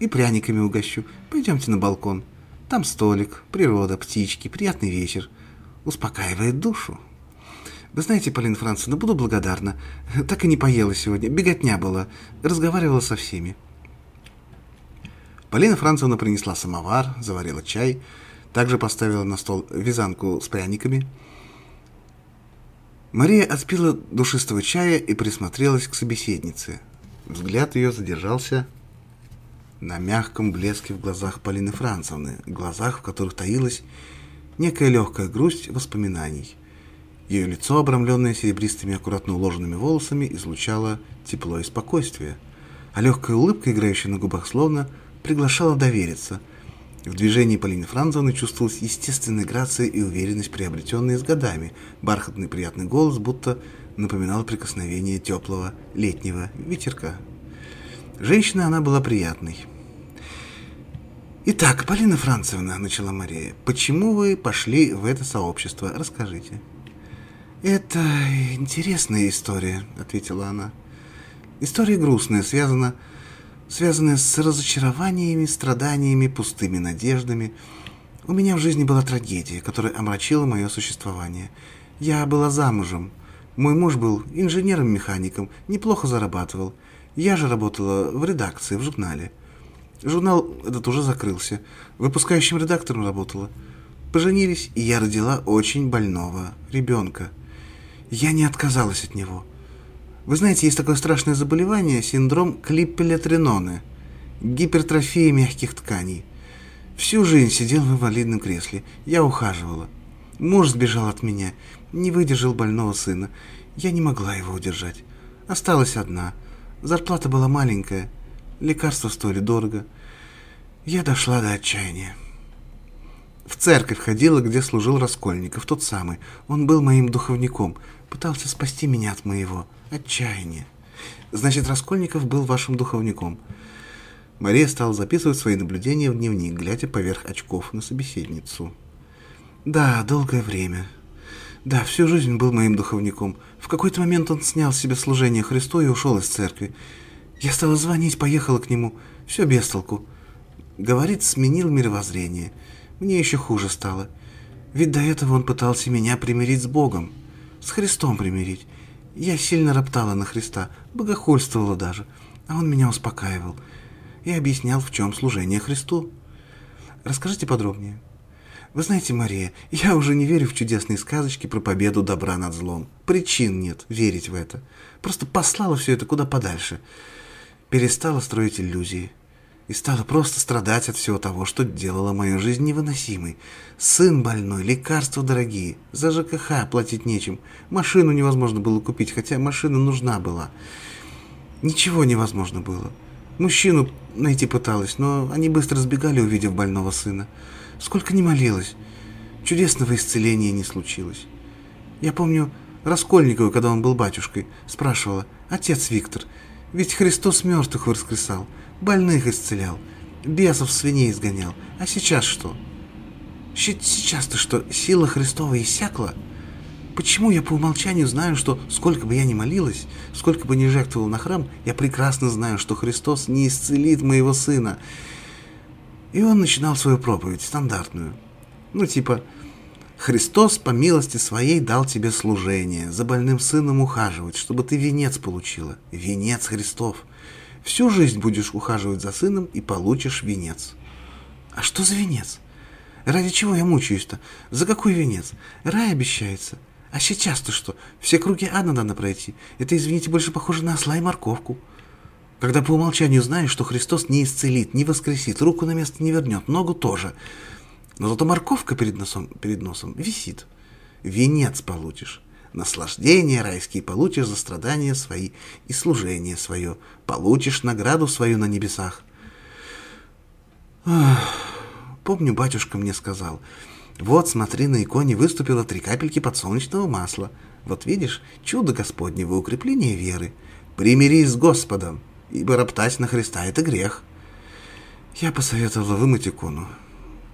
и пряниками угощу. Пойдемте на балкон. Там столик, природа, птички, приятный вечер. Успокаивает душу». «Вы знаете, Полина Францевна, буду благодарна. Так и не поела сегодня. Беготня была. Разговаривала со всеми». Полина Францевна принесла самовар, заварила чай, также поставила на стол вязанку с пряниками – Мария отпила душистого чая и присмотрелась к собеседнице. Взгляд ее задержался на мягком блеске в глазах Полины Францевны, глазах, в которых таилась некая легкая грусть воспоминаний. Ее лицо, обрамленное серебристыми аккуратно уложенными волосами, излучало тепло и спокойствие, а легкая улыбка, играющая на губах, словно приглашала довериться – в движении Полины Францевны чувствовалась естественная грация и уверенность, приобретенные с годами. Бархатный приятный голос будто напоминал прикосновение теплого летнего ветерка. Женщина она была приятной. «Итак, Полина Францевна», — начала Мария, — «почему вы пошли в это сообщество? Расскажите». «Это интересная история», — ответила она. «История грустная, связана связанная с разочарованиями, страданиями, пустыми надеждами. У меня в жизни была трагедия, которая омрачила мое существование. Я была замужем. Мой муж был инженером-механиком, неплохо зарабатывал. Я же работала в редакции, в журнале. Журнал этот уже закрылся. Выпускающим редактором работала. Поженились, и я родила очень больного ребенка. Я не отказалась от него. Вы знаете, есть такое страшное заболевание, синдром Клиппеля-Треноне, гипертрофия мягких тканей. Всю жизнь сидел в инвалидном кресле. Я ухаживала. Муж сбежал от меня, не выдержал больного сына. Я не могла его удержать. Осталась одна. Зарплата была маленькая. Лекарства стоили дорого. Я дошла до отчаяния. В церковь ходила, где служил Раскольников, тот самый. Он был моим духовником, пытался спасти меня от моего отчаяния. Значит, Раскольников был вашим духовником. Мария стала записывать свои наблюдения в дневник, глядя поверх очков на собеседницу. Да, долгое время. Да, всю жизнь был моим духовником. В какой-то момент он снял с себя служение Христу и ушел из церкви. Я стала звонить, поехала к нему. Все без толку. Говорит, сменил мировоззрение. Мне еще хуже стало. Ведь до этого он пытался меня примирить с Богом, с Христом примирить. Я сильно роптала на Христа, богохульствовала даже, а он меня успокаивал и объяснял, в чем служение Христу. Расскажите подробнее. Вы знаете, Мария, я уже не верю в чудесные сказочки про победу добра над злом. Причин нет верить в это. Просто послала все это куда подальше. Перестала строить иллюзии и стала просто страдать от всего того, что делало мою жизнь невыносимой. Сын больной, лекарства дорогие, за ЖКХ платить нечем, машину невозможно было купить, хотя машина нужна была. Ничего невозможно было. Мужчину найти пыталась, но они быстро сбегали, увидев больного сына. Сколько ни молилась, чудесного исцеления не случилось. Я помню Раскольникову, когда он был батюшкой, спрашивала, «Отец Виктор, Ведь Христос мертвых воскресал, больных исцелял, бесов свиней изгонял. А сейчас что? Сейчас-то что, сила Христова иссякла? Почему я по умолчанию знаю, что сколько бы я ни молилась, сколько бы ни жертвовал на храм, я прекрасно знаю, что Христос не исцелит моего сына. И он начинал свою проповедь, стандартную. Ну, типа, Христос по милости своей дал тебе служение, за больным сыном ухаживать, чтобы ты венец получила. Венец Христов. Всю жизнь будешь ухаживать за сыном и получишь венец. А что за венец? Ради чего я мучаюсь-то? За какой венец? Рай обещается. А сейчас-то что? Все круги ада надо пройти. Это, извините, больше похоже на осла и морковку. Когда по умолчанию знаешь, что Христос не исцелит, не воскресит, руку на место не вернет, ногу тоже – но зато морковка перед носом, перед носом висит. Венец получишь. Наслаждение райские получишь за страдания свои и служение свое. Получишь награду свою на небесах. Ах, помню, батюшка мне сказал, вот смотри, на иконе выступило три капельки подсолнечного масла. Вот видишь, чудо Господнего, укрепление веры. Примирись с Господом, ибо роптать на Христа — это грех. Я посоветовала вымыть икону.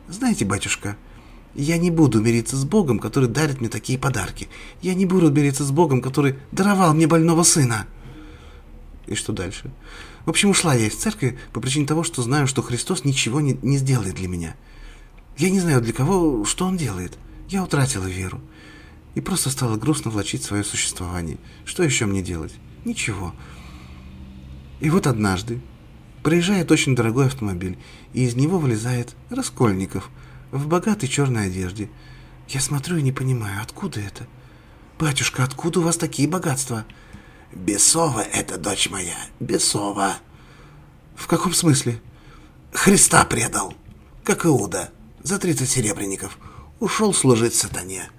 Знаете, батюшка, я не буду мириться с Богом, который дарит мне такие подарки. Я не буду мириться с Богом, который даровал мне больного сына. И что дальше? В общем, ушла я из церкви по причине того, что знаю, что Христос ничего не, не сделает для меня. Я не знаю, для кого, что Он делает. Я утратила веру. И просто стала грустно влачить свое существование. Что еще мне делать? Ничего. И вот однажды, Проезжает очень дорогой автомобиль, и из него вылезает Раскольников в богатой черной одежде. Я смотрю и не понимаю, откуда это? Батюшка, откуда у вас такие богатства? Бесова это, дочь моя, Бесова. В каком смысле? Христа предал, как Иуда, за тридцать серебряников. Ушел служить сатане.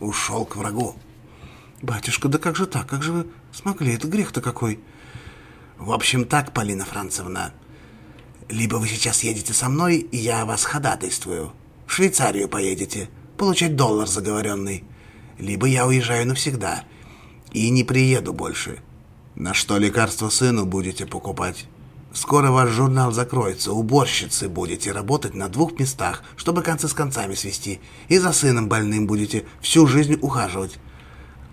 Ушел к врагу. Батюшка, да как же так? Как же вы смогли? Это грех-то какой? — в общем так, Полина Францевна. Либо вы сейчас едете со мной, и я вас ходатайствую. В Швейцарию поедете, получать доллар заговоренный. Либо я уезжаю навсегда и не приеду больше. На что лекарство сыну будете покупать? Скоро ваш журнал закроется, уборщицы будете работать на двух местах, чтобы концы с концами свести, и за сыном больным будете всю жизнь ухаживать.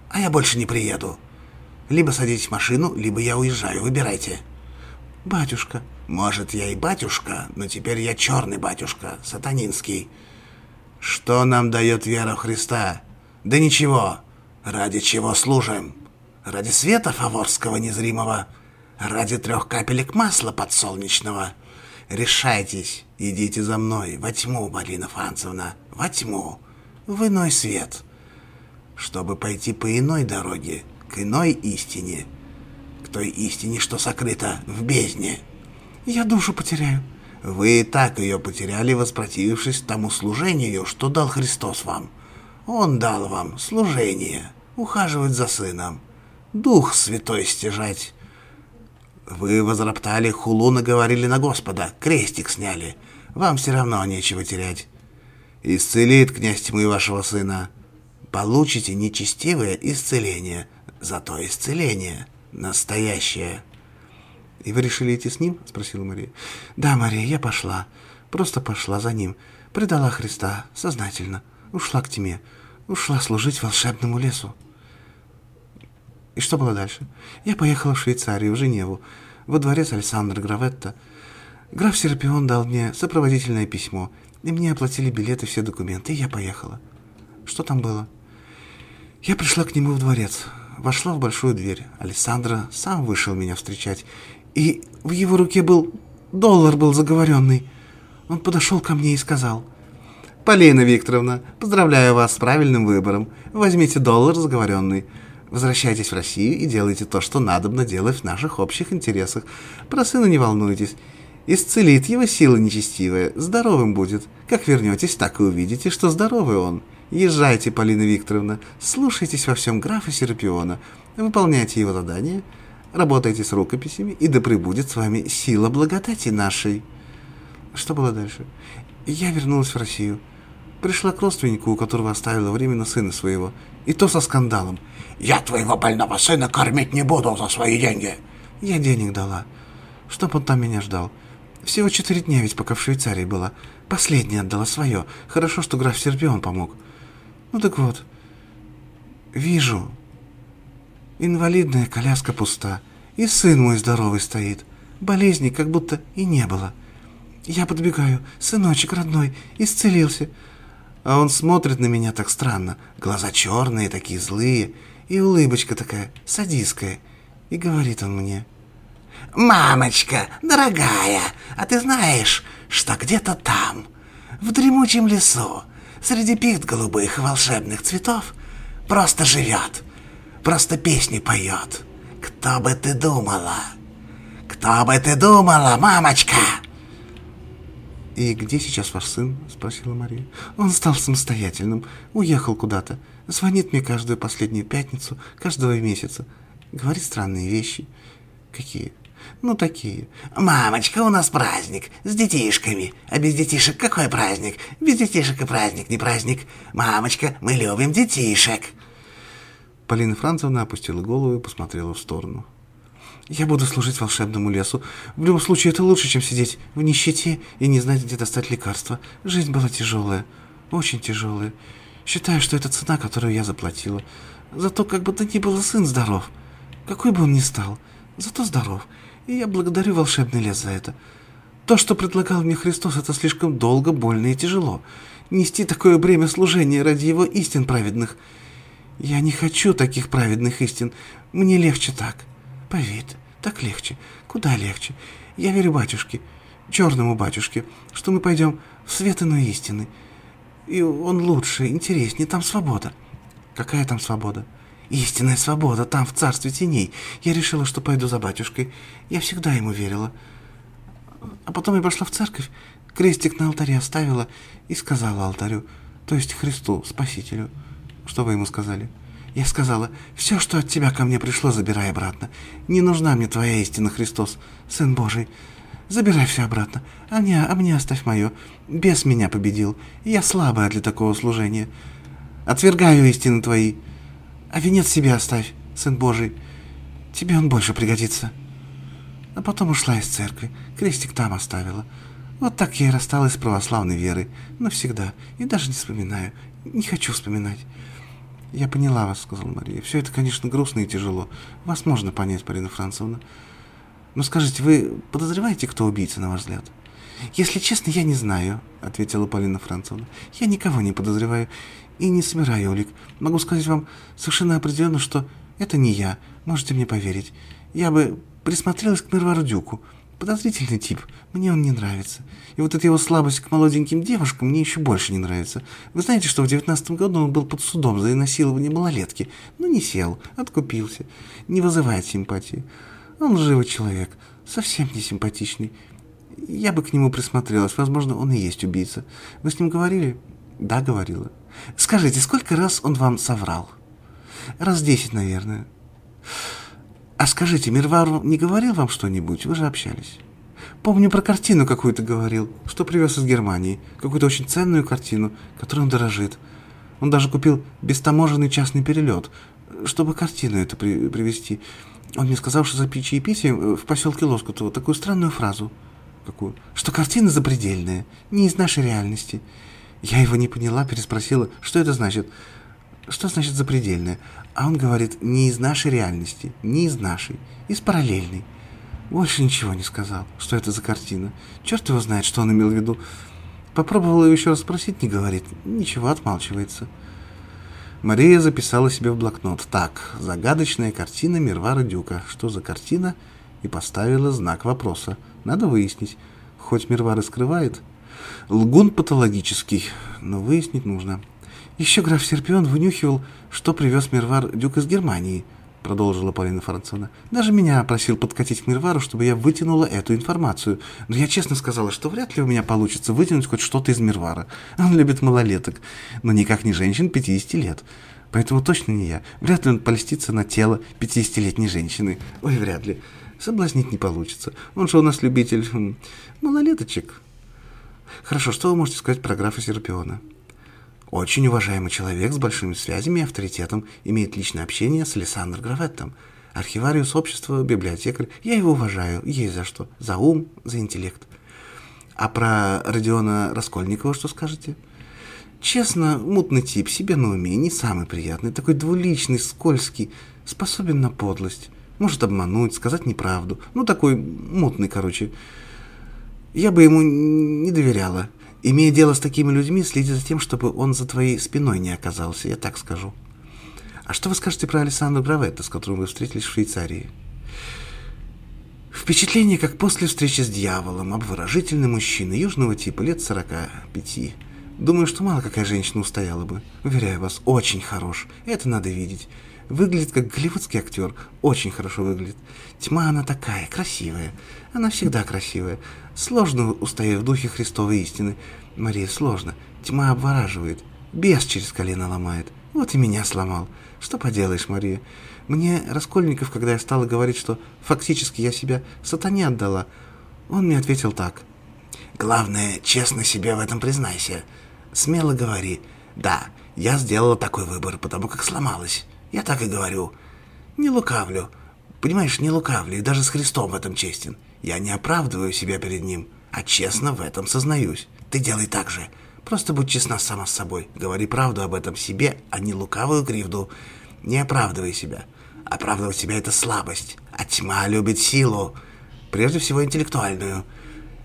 А я больше не приеду. Либо садитесь в машину, либо я уезжаю. Выбирайте. Батюшка. Может, я и батюшка, но теперь я черный батюшка, сатанинский. Что нам дает вера в Христа? Да ничего. Ради чего служим? Ради света фаворского незримого? Ради трех капелек масла подсолнечного? Решайтесь, идите за мной, во тьму, Марина Францевна, во тьму, в иной свет. Чтобы пойти по иной дороге, к иной истине, к той истине, что сокрыта в бездне. Я душу потеряю. Вы и так ее потеряли, воспротивившись тому служению, что дал Христос вам. Он дал вам служение, ухаживать за сыном, Дух Святой стяжать. Вы возроптали, хулу наговорили на Господа, крестик сняли. Вам все равно нечего терять. Исцелит князь тьмы вашего сына. Получите нечестивое исцеление, Зато исцеление настоящее. «И вы решили идти с ним?» — спросила Мария. «Да, Мария, я пошла. Просто пошла за ним. Предала Христа. Сознательно. Ушла к тьме. Ушла служить волшебному лесу». И что было дальше? Я поехала в Швейцарию, в Женеву, во дворец Александра Граветта. Граф Серапион дал мне сопроводительное письмо, и мне оплатили билеты, все документы, и я поехала. Что там было? Я пришла к нему в дворец вошла в большую дверь. Александра сам вышел меня встречать, и в его руке был доллар был заговоренный. Он подошел ко мне и сказал, «Полина Викторовна, поздравляю вас с правильным выбором. Возьмите доллар заговоренный. Возвращайтесь в Россию и делайте то, что надобно делать в наших общих интересах. Про сына не волнуйтесь. Исцелит его сила нечестивая, здоровым будет. Как вернетесь, так и увидите, что здоровый он. Езжайте, Полина Викторовна, слушайтесь во всем графа Серапиона, выполняйте его задания, работайте с рукописями, и да пребудет с вами сила благодати нашей. Что было дальше? Я вернулась в Россию. Пришла к родственнику, у которого оставила временно сына своего, и то со скандалом. «Я твоего больного сына кормить не буду за свои деньги. Я денег дала. Чтоб он там меня ждал. Всего четыре дня ведь, пока в Швейцарии была. Последнее отдала свое. Хорошо, что граф Серпион помог. Ну так вот. Вижу. Инвалидная коляска пуста. И сын мой здоровый стоит. Болезни как будто и не было. Я подбегаю. Сыночек родной, исцелился. А он смотрит на меня так странно. Глаза черные, такие злые. И улыбочка такая, садистская. И говорит он мне. «Мамочка, дорогая, а ты знаешь, что где-то там, в дремучем лесу, среди пихт голубых волшебных цветов, просто живет, просто песни поет. Кто бы ты думала? Кто бы ты думала, мамочка?» «И где сейчас ваш сын?» – спросила Мария. «Он стал самостоятельным, уехал куда-то. Звонит мне каждую последнюю пятницу, каждого месяца. Говорит странные вещи. Какие?» Ну, такие. «Мамочка, у нас праздник с детишками. А без детишек какой праздник? Без детишек и праздник не праздник. Мамочка, мы любим детишек». Полина Францевна опустила голову и посмотрела в сторону. «Я буду служить волшебному лесу. В любом случае, это лучше, чем сидеть в нищете и не знать, где достать лекарства. Жизнь была тяжелая, очень тяжелая. Считаю, что это цена, которую я заплатила. Зато как бы то ни было сын здоров. Какой бы он ни стал, зато здоров. И я благодарю волшебный лес за это. То, что предлагал мне Христос, это слишком долго, больно и тяжело. Нести такое бремя служения ради его истин праведных. Я не хочу таких праведных истин. Мне легче так. Поверь, так легче. Куда легче. Я верю батюшке, черному батюшке, что мы пойдем в свет иной истины. И он лучше, интереснее, там свобода. Какая там свобода? Истинная свобода там, в царстве теней. Я решила, что пойду за батюшкой. Я всегда ему верила. А потом я пошла в церковь, крестик на алтаре оставила и сказала алтарю, то есть Христу, Спасителю. Что вы ему сказали? Я сказала, все, что от тебя ко мне пришло, забирай обратно. Не нужна мне твоя истина, Христос, Сын Божий. Забирай все обратно, а мне, а мне оставь мое. Бес меня победил, я слабая для такого служения. Отвергаю истины твои. А венец себе оставь, сын Божий. Тебе он больше пригодится. А потом ушла из церкви, крестик там оставила. Вот так я и рассталась с православной верой. Навсегда. И даже не вспоминаю. Не хочу вспоминать. «Я поняла вас», — сказала Мария. «Все это, конечно, грустно и тяжело. Вас можно понять, Марина Францевна. Но скажите, вы подозреваете, кто убийца, на ваш взгляд?» «Если честно, я не знаю», — ответила Полина Францевна. «Я никого не подозреваю и не собираю улик. Могу сказать вам совершенно определенно, что это не я. Можете мне поверить. Я бы присмотрелась к Мирвару Дюку. Подозрительный тип. Мне он не нравится. И вот эта его слабость к молоденьким девушкам мне еще больше не нравится. Вы знаете, что в девятнадцатом году он был под судом за насилование малолетки. Но не сел, откупился. Не вызывает симпатии. Он живой человек. Совсем не симпатичный. Я бы к нему присмотрелась. Возможно, он и есть убийца. Вы с ним говорили? Да, говорила. Скажите, сколько раз он вам соврал? Раз десять, наверное. А скажите, Мирвару не говорил вам что-нибудь? Вы же общались. Помню про картину какую-то говорил, что привез из Германии. Какую-то очень ценную картину, которой он дорожит. Он даже купил бестаможенный частный перелет, чтобы картину эту при привезти. Он мне сказал, что за чаепитием в поселке Лоскутово такую странную фразу. Какую? Что картина запредельная, не из нашей реальности. Я его не поняла, переспросила, что это значит. Что значит запредельное? А он говорит, не из нашей реальности, не из нашей, из параллельной. Больше ничего не сказал, что это за картина. Черт его знает, что он имел в виду. Попробовала его еще раз спросить, не говорит. Ничего, отмалчивается. Мария записала себе в блокнот. Так, загадочная картина Мирвара Дюка. Что за картина? И поставила знак вопроса. Надо выяснить. Хоть Мирвара скрывает, Лгун патологический, но выяснить нужно. Еще граф Серпион вынюхивал, что привез Мирвар Дюк из Германии, продолжила Полина Францевна. Даже меня просил подкатить к Мирвару, чтобы я вытянула эту информацию. Но я честно сказала, что вряд ли у меня получится вытянуть хоть что-то из Мирвара. Он любит малолеток, но никак не женщин 50 лет. Поэтому точно не я. Вряд ли он польстится на тело 50-летней женщины. Ой, вряд ли. Соблазнить не получится. Он же у нас любитель малолеточек. Хорошо, что вы можете сказать про графа Серпиона? Очень уважаемый человек с большими связями и авторитетом, имеет личное общение с Александром Граветтом. Архивариус общества, библиотекарь. Я его уважаю, есть за что. За ум, за интеллект. А про Родиона Раскольникова что скажете? Честно, мутный тип, себе на уме, не самый приятный. Такой двуличный, скользкий, способен на подлость. Может обмануть, сказать неправду. Ну, такой мутный, короче. Я бы ему не доверяла. Имея дело с такими людьми, следи за тем, чтобы он за твоей спиной не оказался, я так скажу. А что вы скажете про Александра Браветта, с которым вы встретились в Швейцарии? Впечатление, как после встречи с дьяволом, обворожительный мужчина южного типа, лет 45. Думаю, что мало какая женщина устояла бы. Уверяю вас, очень хорош. Это надо видеть. Выглядит как голливудский актер. Очень хорошо выглядит. Тьма она такая, красивая. Она всегда красивая. Сложно устоять в духе Христовой истины. Мария, сложно. Тьма обвораживает. Бес через колено ломает. Вот и меня сломал. Что поделаешь, Мария? Мне Раскольников, когда я стала говорить, что фактически я себя сатане отдала, он мне ответил так. «Главное, честно себе в этом признайся. Смело говори. Да, я сделала такой выбор, потому как сломалась. Я так и говорю. Не лукавлю. Понимаешь, не лукавлю, и даже с Христом в этом честен. Я не оправдываю себя перед Ним, а честно в этом сознаюсь. Ты делай так же. Просто будь честна сама с собой. Говори правду об этом себе, а не лукавую кривду. Не оправдывай себя. Оправдывать себя – это слабость. А тьма любит силу. Прежде всего интеллектуальную.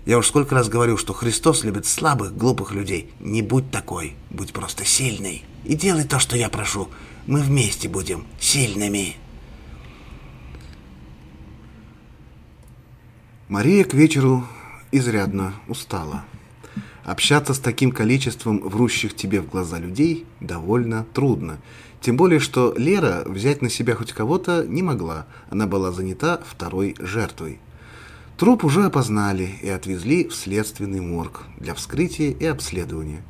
Я уж сколько раз говорю, что Христос любит слабых, глупых людей. Не будь такой. Будь просто сильный. И делай то, что я прошу. Мы вместе будем сильными. Мария к вечеру изрядно устала. Общаться с таким количеством врущих тебе в глаза людей довольно трудно. Тем более, что Лера взять на себя хоть кого-то не могла. Она была занята второй жертвой. Труп уже опознали и отвезли в следственный морг для вскрытия и обследования.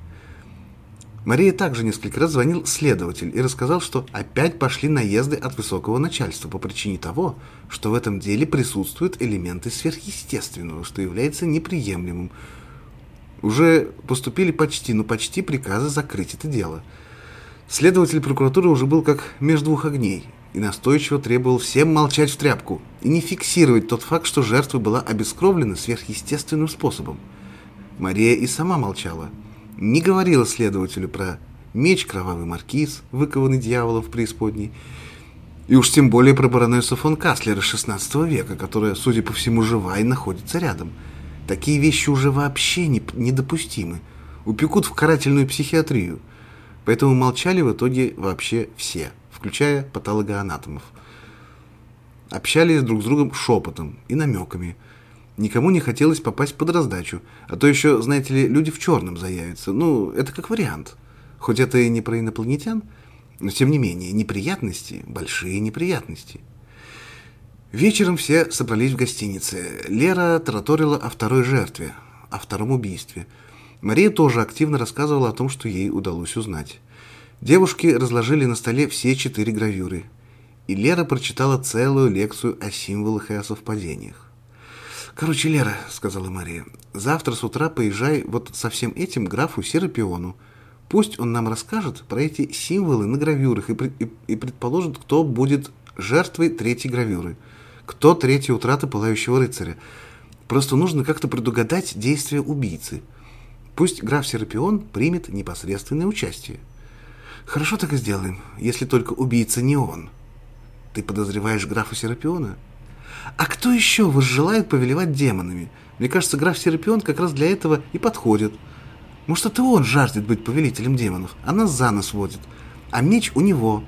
Мария также несколько раз звонил следователь и рассказал, что опять пошли наезды от высокого начальства по причине того, что в этом деле присутствуют элементы сверхъестественного, что является неприемлемым. Уже поступили почти, ну почти приказы закрыть это дело. Следователь прокуратуры уже был как между двух огней и настойчиво требовал всем молчать в тряпку и не фиксировать тот факт, что жертва была обескровлена сверхъестественным способом. Мария и сама молчала – не говорила следователю про меч кровавый маркиз, выкованный дьяволом в преисподней, и уж тем более про баронессу фон Каслера XVI века, которая, судя по всему, жива и находится рядом. Такие вещи уже вообще не, недопустимы. Упекут в карательную психиатрию. Поэтому молчали в итоге вообще все, включая патологоанатомов. Общались друг с другом шепотом и намеками – Никому не хотелось попасть под раздачу, а то еще, знаете ли, люди в черном заявятся. Ну, это как вариант. Хоть это и не про инопланетян, но тем не менее, неприятности, большие неприятности. Вечером все собрались в гостинице. Лера тараторила о второй жертве, о втором убийстве. Мария тоже активно рассказывала о том, что ей удалось узнать. Девушки разложили на столе все четыре гравюры. И Лера прочитала целую лекцию о символах и о совпадениях. «Короче, Лера», — сказала Мария, — «завтра с утра поезжай вот со всем этим графу Серапиону. Пусть он нам расскажет про эти символы на гравюрах и, и, и предположит, кто будет жертвой третьей гравюры, кто третья утрата пылающего рыцаря. Просто нужно как-то предугадать действия убийцы. Пусть граф Серапион примет непосредственное участие. Хорошо так и сделаем, если только убийца не он. Ты подозреваешь графа Серапиона?» А кто еще возжелает повелевать демонами? Мне кажется, граф Серапион как раз для этого и подходит. Может, это он жаждет быть повелителем демонов, а нас за нос водит. А меч у него.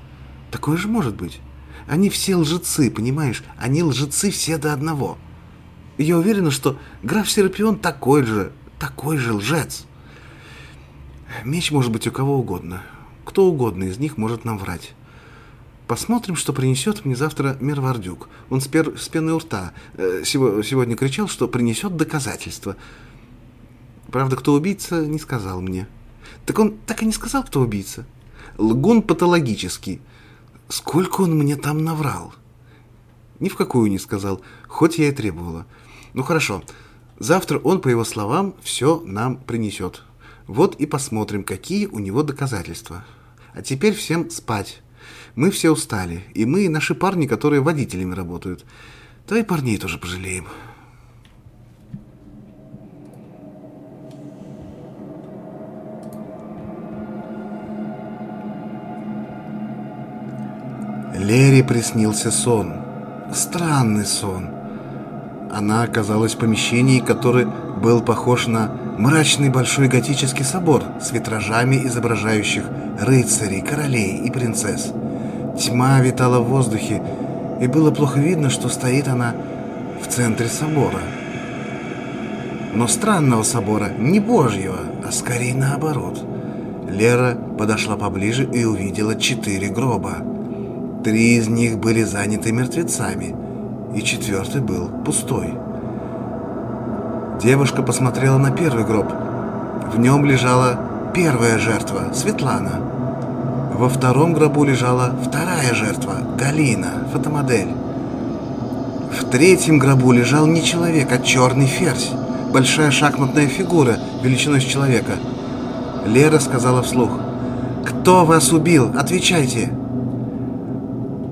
Такое же может быть. Они все лжецы, понимаешь? Они лжецы все до одного. И я уверена, что граф Серапион такой же, такой же лжец. Меч может быть у кого угодно. Кто угодно из них может нам врать. Посмотрим, что принесет мне завтра Мервардюк. Он с, пер... с пеной у рта э, сегодня кричал, что принесет доказательства. Правда, кто убийца, не сказал мне. Так он так и не сказал, кто убийца. Лгун патологический. Сколько он мне там наврал? Ни в какую не сказал, хоть я и требовала. Ну хорошо, завтра он, по его словам, все нам принесет. Вот и посмотрим, какие у него доказательства. А теперь всем спать. Мы все устали. И мы, и наши парни, которые водителями работают. Да и парней тоже пожалеем. Лере приснился сон. Странный сон. Она оказалась в помещении, который был похож на мрачный большой готический собор с витражами, изображающих рыцарей, королей и принцесс. Тьма витала в воздухе, и было плохо видно, что стоит она в центре собора. Но странного собора, не божьего, а скорее наоборот. Лера подошла поближе и увидела четыре гроба. Три из них были заняты мертвецами, и четвертый был пустой. Девушка посмотрела на первый гроб. В нем лежала первая жертва, Светлана. Во втором гробу лежала вторая жертва, Галина, фотомодель. В третьем гробу лежал не человек, а черный ферзь, большая шахматная фигура величиной с человека. Лера сказала вслух, «Кто вас убил? Отвечайте!»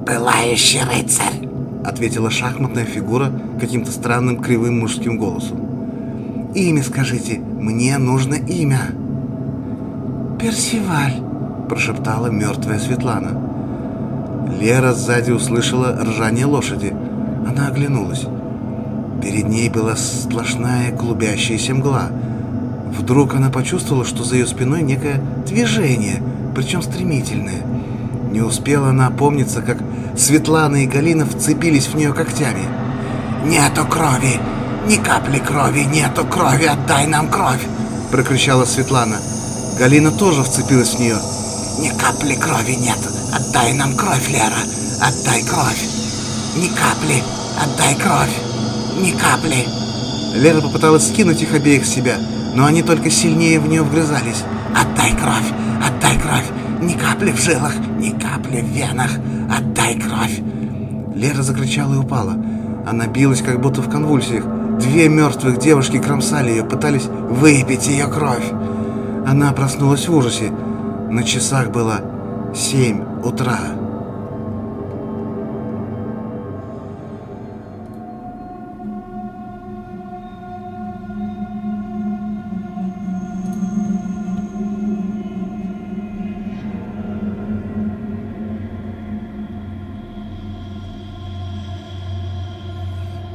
«Пылающий рыцарь!» — ответила шахматная фигура каким-то странным кривым мужским голосом. «Имя скажите, мне нужно имя!» «Персиваль!» — прошептала мертвая Светлана. Лера сзади услышала ржание лошади. Она оглянулась. Перед ней была сплошная клубящаяся мгла. Вдруг она почувствовала, что за ее спиной некое движение, причем стремительное. Не успела она опомниться, как Светлана и Галина вцепились в нее когтями. «Нету крови! Ни капли крови! Нету крови! Отдай нам кровь!» Прокричала Светлана. Галина тоже вцепилась в нее. «Ни капли крови нет! Отдай нам кровь, Лера! Отдай кровь! Ни капли! Отдай кровь! Ни капли!» Лера попыталась скинуть их обеих с себя, но они только сильнее в нее вгрызались. «Отдай кровь! Отдай кровь! Ни капли в жилах, ни капли в венах! Отдай кровь!» Лера закричала и упала. Она билась, как будто в конвульсиях. Две мертвых девушки кромсали ее, пытались выпить ее кровь. Она проснулась в ужасе. На часах было семь утра.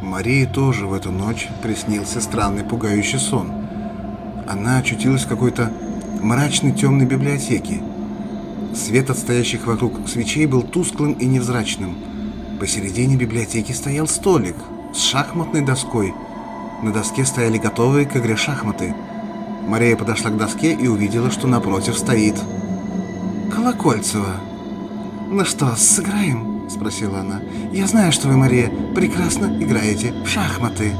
Марии тоже в эту ночь приснился странный пугающий сон. Она очутилась в какой-то мрачной темной библиотеке. Свет от стоящих вокруг свечей был тусклым и невзрачным. Посередине библиотеки стоял столик с шахматной доской. На доске стояли готовые к игре шахматы. Мария подошла к доске и увидела, что напротив стоит Колокольцева. «Ну что, сыграем?» – спросила она. «Я знаю, что вы, Мария, прекрасно играете в шахматы».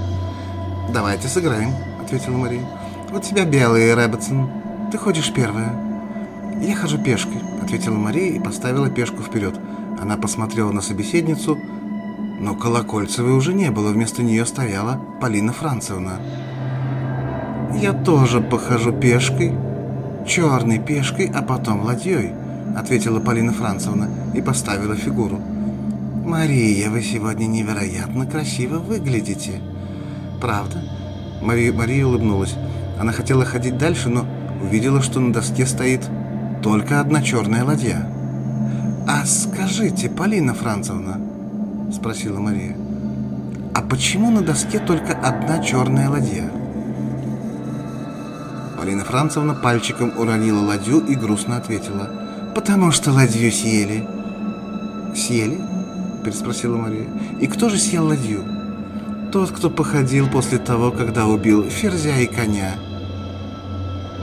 «Давайте сыграем», – ответила Мария. «У тебя белые, Рэббетсон. Ты ходишь первая». «Я хожу пешкой», — ответила Мария и поставила пешку вперед. Она посмотрела на собеседницу, но Колокольцевой уже не было, вместо нее стояла Полина Францевна. «Я тоже похожу пешкой, черной пешкой, а потом ладьей», — ответила Полина Францевна и поставила фигуру. «Мария, вы сегодня невероятно красиво выглядите». «Правда?» Мария, Мария улыбнулась. Она хотела ходить дальше, но увидела, что на доске стоит только одна черная ладья. «А скажите, Полина Францевна», — спросила Мария, «а почему на доске только одна черная ладья?» Полина Францевна пальчиком уронила ладью и грустно ответила, «Потому что ладью съели». «Съели?» – переспросила Мария. «И кто же съел ладью?» «Тот, кто походил после того, когда убил ферзя и коня»,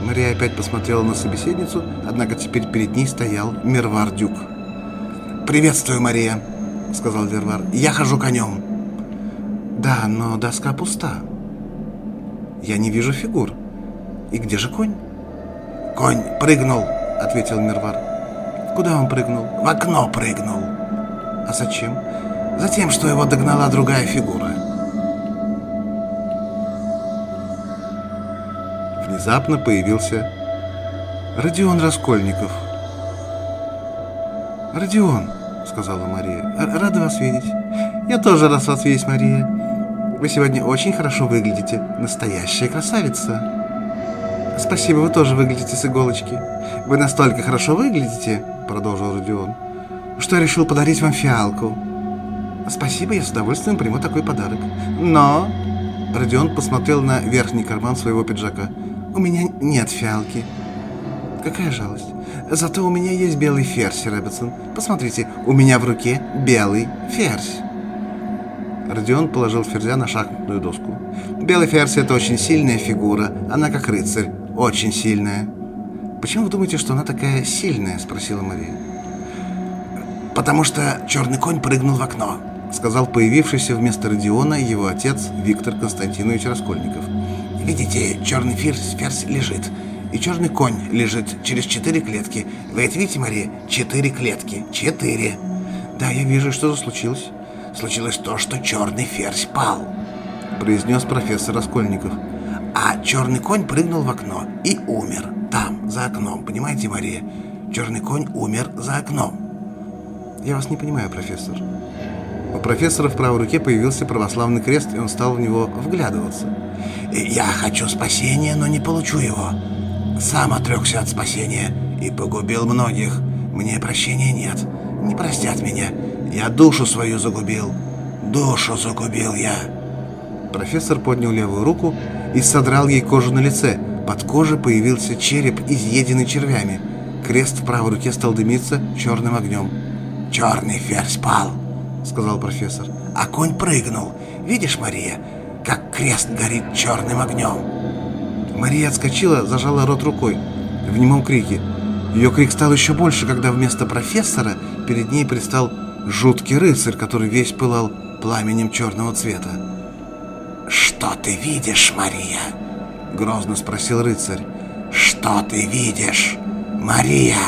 Мария опять посмотрела на собеседницу, однако теперь перед ней стоял Мервар Дюк. «Приветствую, Мария», — сказал Вервар. «Я хожу конем». «Да, но доска пуста. Я не вижу фигур. И где же конь?» «Конь прыгнул», — ответил Мервар. «Куда он прыгнул?» «В окно прыгнул». «А зачем?» «Затем, что его догнала другая фигура». Внезапно появился Родион Раскольников. «Родион», — сказала Мария, — «рада вас видеть». «Я тоже рад вас видеть, Мария. Вы сегодня очень хорошо выглядите. Настоящая красавица». «Спасибо, вы тоже выглядите с иголочки. Вы настолько хорошо выглядите», — продолжил Родион, — «что я решил подарить вам фиалку». «Спасибо, я с удовольствием приму такой подарок. Но...» Родион посмотрел на верхний карман своего пиджака. «У меня нет фиалки». «Какая жалость. Зато у меня есть белый ферзь, Рэббитсон. Посмотрите, у меня в руке белый ферзь». Родион положил ферзя на шахматную доску. «Белый ферзь — это очень сильная фигура. Она как рыцарь. Очень сильная». «Почему вы думаете, что она такая сильная?» — спросила Мария. «Потому что черный конь прыгнул в окно», — сказал появившийся вместо Родиона его отец Виктор Константинович Раскольников. «Видите, черный ферзь, ферзь лежит, и черный конь лежит через четыре клетки. Вы это видите, Мария? Четыре клетки. Четыре». «Да, я вижу, что случилось». «Случилось то, что черный ферзь пал», — произнес профессор Раскольников. «А черный конь прыгнул в окно и умер. Там, за окном. Понимаете, Мария? Черный конь умер за окном». «Я вас не понимаю, профессор». У профессора в правой руке появился православный крест, и он стал в него вглядываться. «Я хочу спасения, но не получу его. Сам отрекся от спасения и погубил многих. Мне прощения нет. Не простят меня. Я душу свою загубил. Душу загубил я». Профессор поднял левую руку и содрал ей кожу на лице. Под кожей появился череп, изъеденный червями. Крест в правой руке стал дымиться черным огнем. «Черный ферзь пал», — сказал профессор. «А конь прыгнул. Видишь, Мария, как крест горит черным огнем?» Мария отскочила, зажала рот рукой в немом крике. Ее крик стал еще больше, когда вместо профессора перед ней предстал жуткий рыцарь, который весь пылал пламенем черного цвета. «Что ты видишь, Мария?» — грозно спросил рыцарь. «Что ты видишь, Мария?»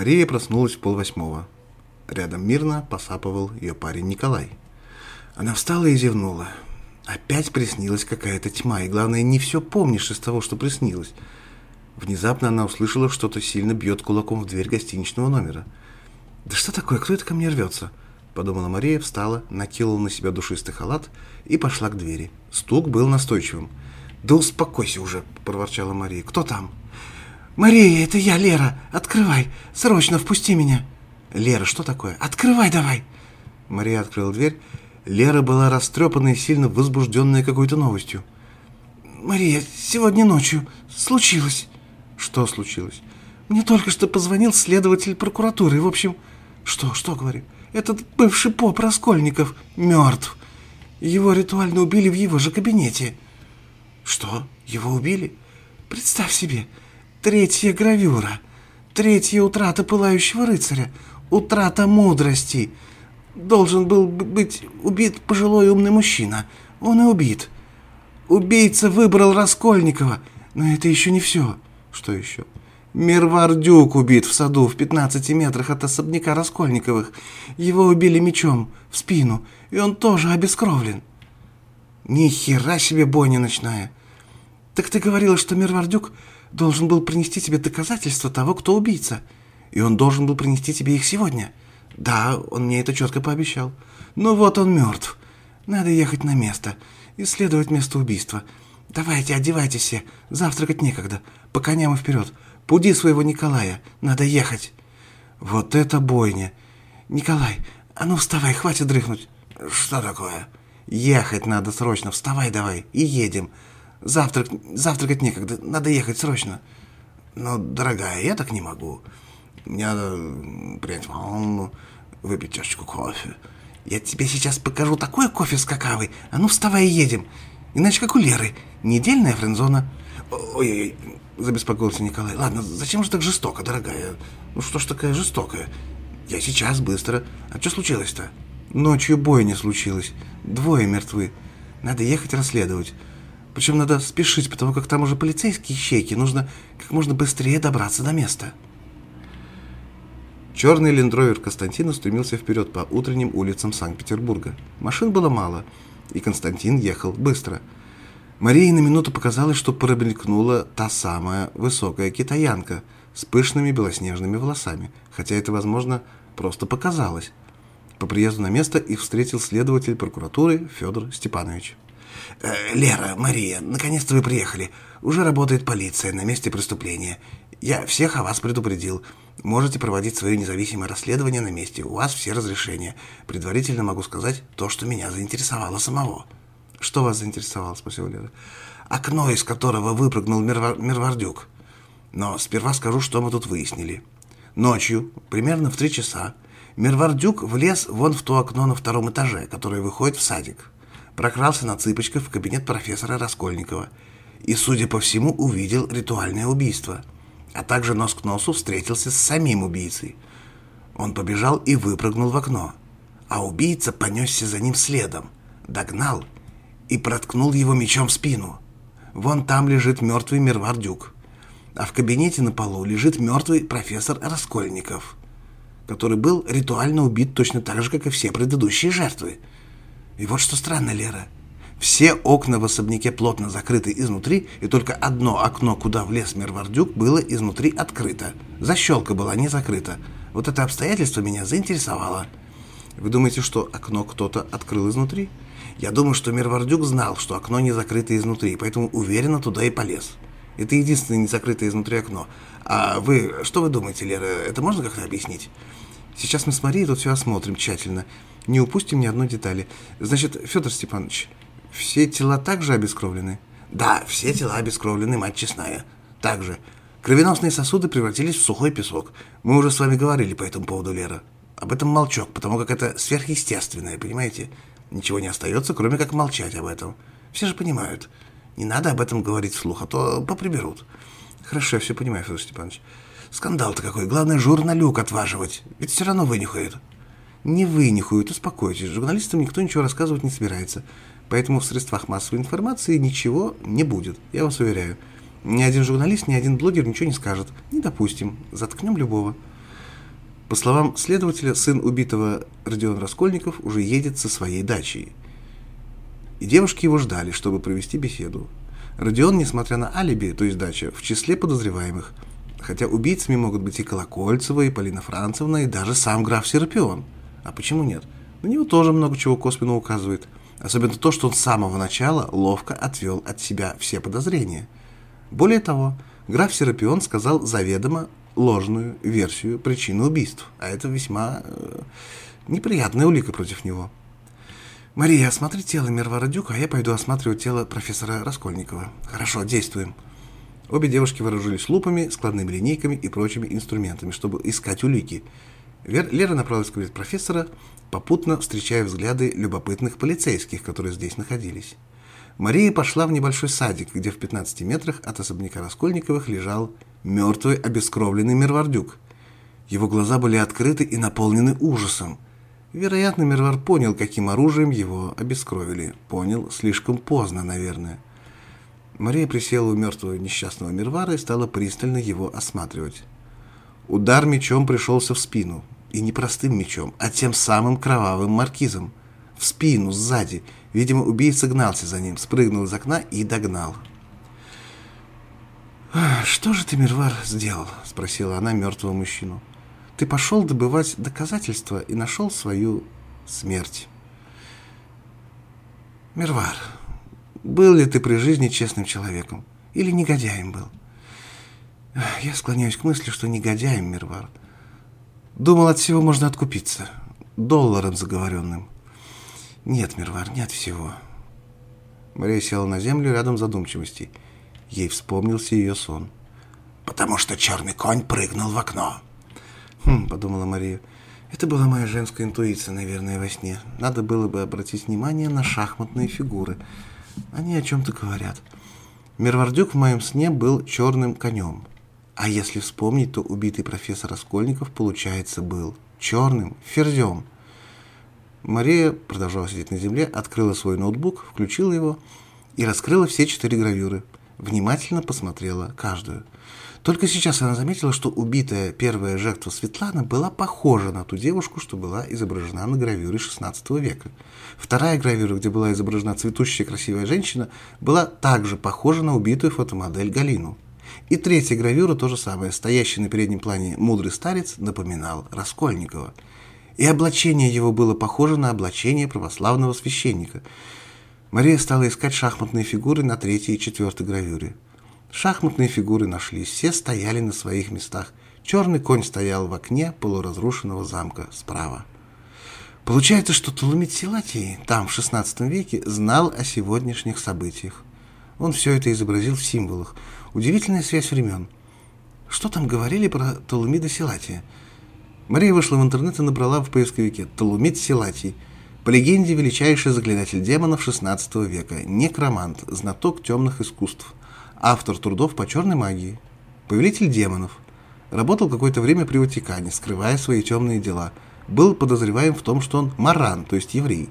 Мария проснулась в полвосьмого. Рядом мирно посапывал ее парень Николай. Она встала и зевнула. Опять приснилась какая-то тьма, и главное, не все помнишь из того, что приснилось. Внезапно она услышала, что-то сильно бьет кулаком в дверь гостиничного номера. «Да что такое? Кто это ко мне рвется?» Подумала Мария, встала, накинула на себя душистый халат и пошла к двери. Стук был настойчивым. «Да успокойся уже!» – проворчала Мария. «Кто там?» «Мария, это я, Лера! Открывай! Срочно впусти меня!» «Лера, что такое? Открывай давай!» Мария открыла дверь. Лера была растрепанная и сильно возбужденная какой-то новостью. «Мария, сегодня ночью случилось...» «Что случилось?» «Мне только что позвонил следователь прокуратуры. В общем...» «Что? Что говорит?» «Этот бывший поп Раскольников мертв. Его ритуально убили в его же кабинете». «Что? Его убили?» «Представь себе, Третья гравюра. Третья утрата пылающего рыцаря. Утрата мудрости. Должен был быть убит пожилой умный мужчина. Он и убит. Убийца выбрал Раскольникова. Но это еще не все. Что еще? Мирвардюк убит в саду в 15 метрах от особняка Раскольниковых. Его убили мечом в спину, и он тоже обескровлен. Ни хера себе бойня ночная. Так ты говорила, что Мирвардюк должен был принести тебе доказательства того, кто убийца. И он должен был принести тебе их сегодня. Да, он мне это четко пообещал. Ну вот он мертв. Надо ехать на место, исследовать место убийства. Давайте, одевайтесь все, завтракать некогда. По коням и вперед. Пуди своего Николая, надо ехать. Вот это бойня. Николай, а ну вставай, хватит дрыхнуть. Что такое? Ехать надо срочно, вставай давай и едем. Завтрак, завтракать некогда, надо ехать срочно. Но, дорогая, я так не могу. Мне надо принять ванну, выпить чашечку кофе. Я тебе сейчас покажу такое кофе с какавой. А ну вставай и едем. Иначе как у Леры. Недельная френдзона. Ой-ой-ой, забеспокоился Николай. Ладно, зачем же так жестоко, дорогая? Ну что ж такая жестокая? Я сейчас, быстро. А что случилось-то? Ночью боя не случилось. Двое мертвы. Надо ехать расследовать. Причем надо спешить, потому как там уже полицейские щейки. Нужно как можно быстрее добраться до места. Черный лендровер Константина стремился вперед по утренним улицам Санкт-Петербурга. Машин было мало, и Константин ехал быстро. Марии на минуту показалось, что промелькнула та самая высокая китаянка с пышными белоснежными волосами, хотя это, возможно, просто показалось. По приезду на место их встретил следователь прокуратуры Федор Степанович. Э, «Лера, Мария, наконец-то вы приехали. Уже работает полиция на месте преступления. Я всех о вас предупредил. Можете проводить свое независимое расследование на месте. У вас все разрешения. Предварительно могу сказать то, что меня заинтересовало самого». «Что вас заинтересовало?» – спросил Лера. «Окно, из которого выпрыгнул Мервар... Мервардюк. Но сперва скажу, что мы тут выяснили. Ночью, примерно в три часа, Мервардюк влез вон в то окно на втором этаже, которое выходит в садик. Прокрался на цыпочках в кабинет профессора Раскольникова и, судя по всему, увидел ритуальное убийство, а также нос к носу встретился с самим убийцей. Он побежал и выпрыгнул в окно, а убийца понесся за ним следом, догнал и проткнул его мечом в спину. Вон там лежит мертвый Мервардюк, а в кабинете на полу лежит мертвый профессор Раскольников, который был ритуально убит точно так же, как и все предыдущие жертвы. И вот что странно, Лера. Все окна в особняке плотно закрыты изнутри, и только одно окно, куда влез Мервардюк, было изнутри открыто. Защелка была не закрыта. Вот это обстоятельство меня заинтересовало. Вы думаете, что окно кто-то открыл изнутри? Я думаю, что Мервардюк знал, что окно не закрыто изнутри, поэтому уверенно туда и полез. Это единственное не закрытое изнутри окно. А вы, что вы думаете, Лера, это можно как-то объяснить? Сейчас мы с Марией тут все осмотрим тщательно. Не упустим ни одной детали. Значит, Федор Степанович, все тела также обескровлены? Да, все тела обескровлены, мать честная. Также. Кровеносные сосуды превратились в сухой песок. Мы уже с вами говорили по этому поводу, Лера. Об этом молчок, потому как это сверхъестественное, понимаете? Ничего не остается, кроме как молчать об этом. Все же понимают. Не надо об этом говорить вслух, а то поприберут. Хорошо, я все понимаю, Федор Степанович. Скандал-то какой. Главное, журналюк отваживать. Ведь все равно вынюхают. Не вынюхают, успокойтесь. Журналистам никто ничего рассказывать не собирается. Поэтому в средствах массовой информации ничего не будет, я вас уверяю. Ни один журналист, ни один блогер ничего не скажет. Не допустим. Заткнем любого. По словам следователя, сын убитого Родион Раскольников уже едет со своей дачей. И девушки его ждали, чтобы провести беседу. Родион, несмотря на алиби, то есть дача, в числе подозреваемых – Хотя убийцами могут быть и Колокольцева, и Полина Францевна, и даже сам граф Серапион. А почему нет? На него тоже много чего косвенно указывает. Особенно то, что он с самого начала ловко отвел от себя все подозрения. Более того, граф Серапион сказал заведомо ложную версию причины убийств, а это весьма э, неприятная улика против него. «Мария, осмотри тело Мервара Дюка, а я пойду осматривать тело профессора Раскольникова. Хорошо, действуем». Обе девушки вооружились лупами, складными линейками и прочими инструментами, чтобы искать улики. Лера направилась к кабинет профессора, попутно встречая взгляды любопытных полицейских, которые здесь находились. Мария пошла в небольшой садик, где в 15 метрах от особняка Раскольниковых лежал мертвый обескровленный Мервардюк. Его глаза были открыты и наполнены ужасом. Вероятно, Мервар понял, каким оружием его обескровили. Понял слишком поздно, наверное. Мария присела у мертвого несчастного Мирвара и стала пристально его осматривать. Удар мечом пришелся в спину. И не простым мечом, а тем самым кровавым маркизом. В спину, сзади. Видимо, убийца гнался за ним, спрыгнул из окна и догнал. «Что же ты, Мирвар, сделал?» – спросила она мертвого мужчину. «Ты пошел добывать доказательства и нашел свою смерть». «Мирвар, был ли ты при жизни честным человеком? Или негодяем был? Я склоняюсь к мысли, что негодяем, Мирвар. Думал, от всего можно откупиться. Долларом заговоренным. Нет, Мирвар, не от всего. Мария села на землю рядом задумчивости. Ей вспомнился ее сон. «Потому что черный конь прыгнул в окно». «Хм», — подумала Мария. «Это была моя женская интуиция, наверное, во сне. Надо было бы обратить внимание на шахматные фигуры». Они о чем-то говорят. Мервардюк в моем сне был черным конем. А если вспомнить, то убитый профессор Раскольников, получается, был черным ферзем. Мария продолжала сидеть на земле, открыла свой ноутбук, включила его и раскрыла все четыре гравюры. Внимательно посмотрела каждую. Только сейчас она заметила, что убитая первая жертва Светлана была похожа на ту девушку, что была изображена на гравюре XVI века. Вторая гравюра, где была изображена цветущая красивая женщина, была также похожа на убитую фотомодель Галину. И третья гравюра, то же самое, стоящий на переднем плане мудрый старец, напоминал Раскольникова. И облачение его было похоже на облачение православного священника. Мария стала искать шахматные фигуры на третьей и четвертой гравюре. Шахматные фигуры нашлись, все стояли на своих местах. Черный конь стоял в окне полуразрушенного замка справа. Получается, что Толумит Силатий там, в XVI веке, знал о сегодняшних событиях. Он все это изобразил в символах. Удивительная связь времен. Что там говорили про Толумида Силатия? Мария вышла в интернет и набрала в поисковике «Толумид Силатий». По легенде, величайший заклинатель демонов XVI века, некромант, знаток темных искусств автор трудов по черной магии, повелитель демонов, работал какое-то время при Ватикане, скрывая свои темные дела, был подозреваем в том, что он маран, то есть еврей,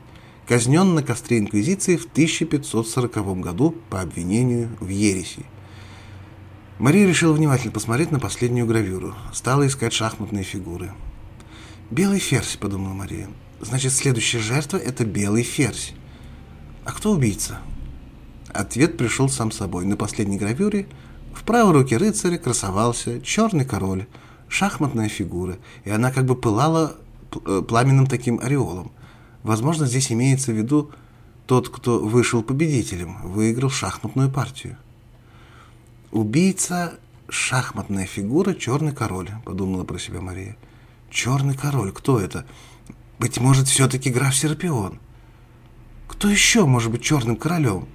казнен на костре Инквизиции в 1540 году по обвинению в ереси. Мария решила внимательно посмотреть на последнюю гравюру, стала искать шахматные фигуры. «Белый ферзь», — подумала Мария. «Значит, следующая жертва — это белый ферзь. А кто убийца?» Ответ пришел сам собой. На последней гравюре в правой руке рыцаря красовался черный король, шахматная фигура, и она как бы пылала э, пламенным таким ореолом. Возможно, здесь имеется в виду тот, кто вышел победителем, выиграл шахматную партию. «Убийца – шахматная фигура, черный король», – подумала про себя Мария. «Черный король, кто это? Быть может, все-таки граф Серапион. Кто еще может быть черным королем?»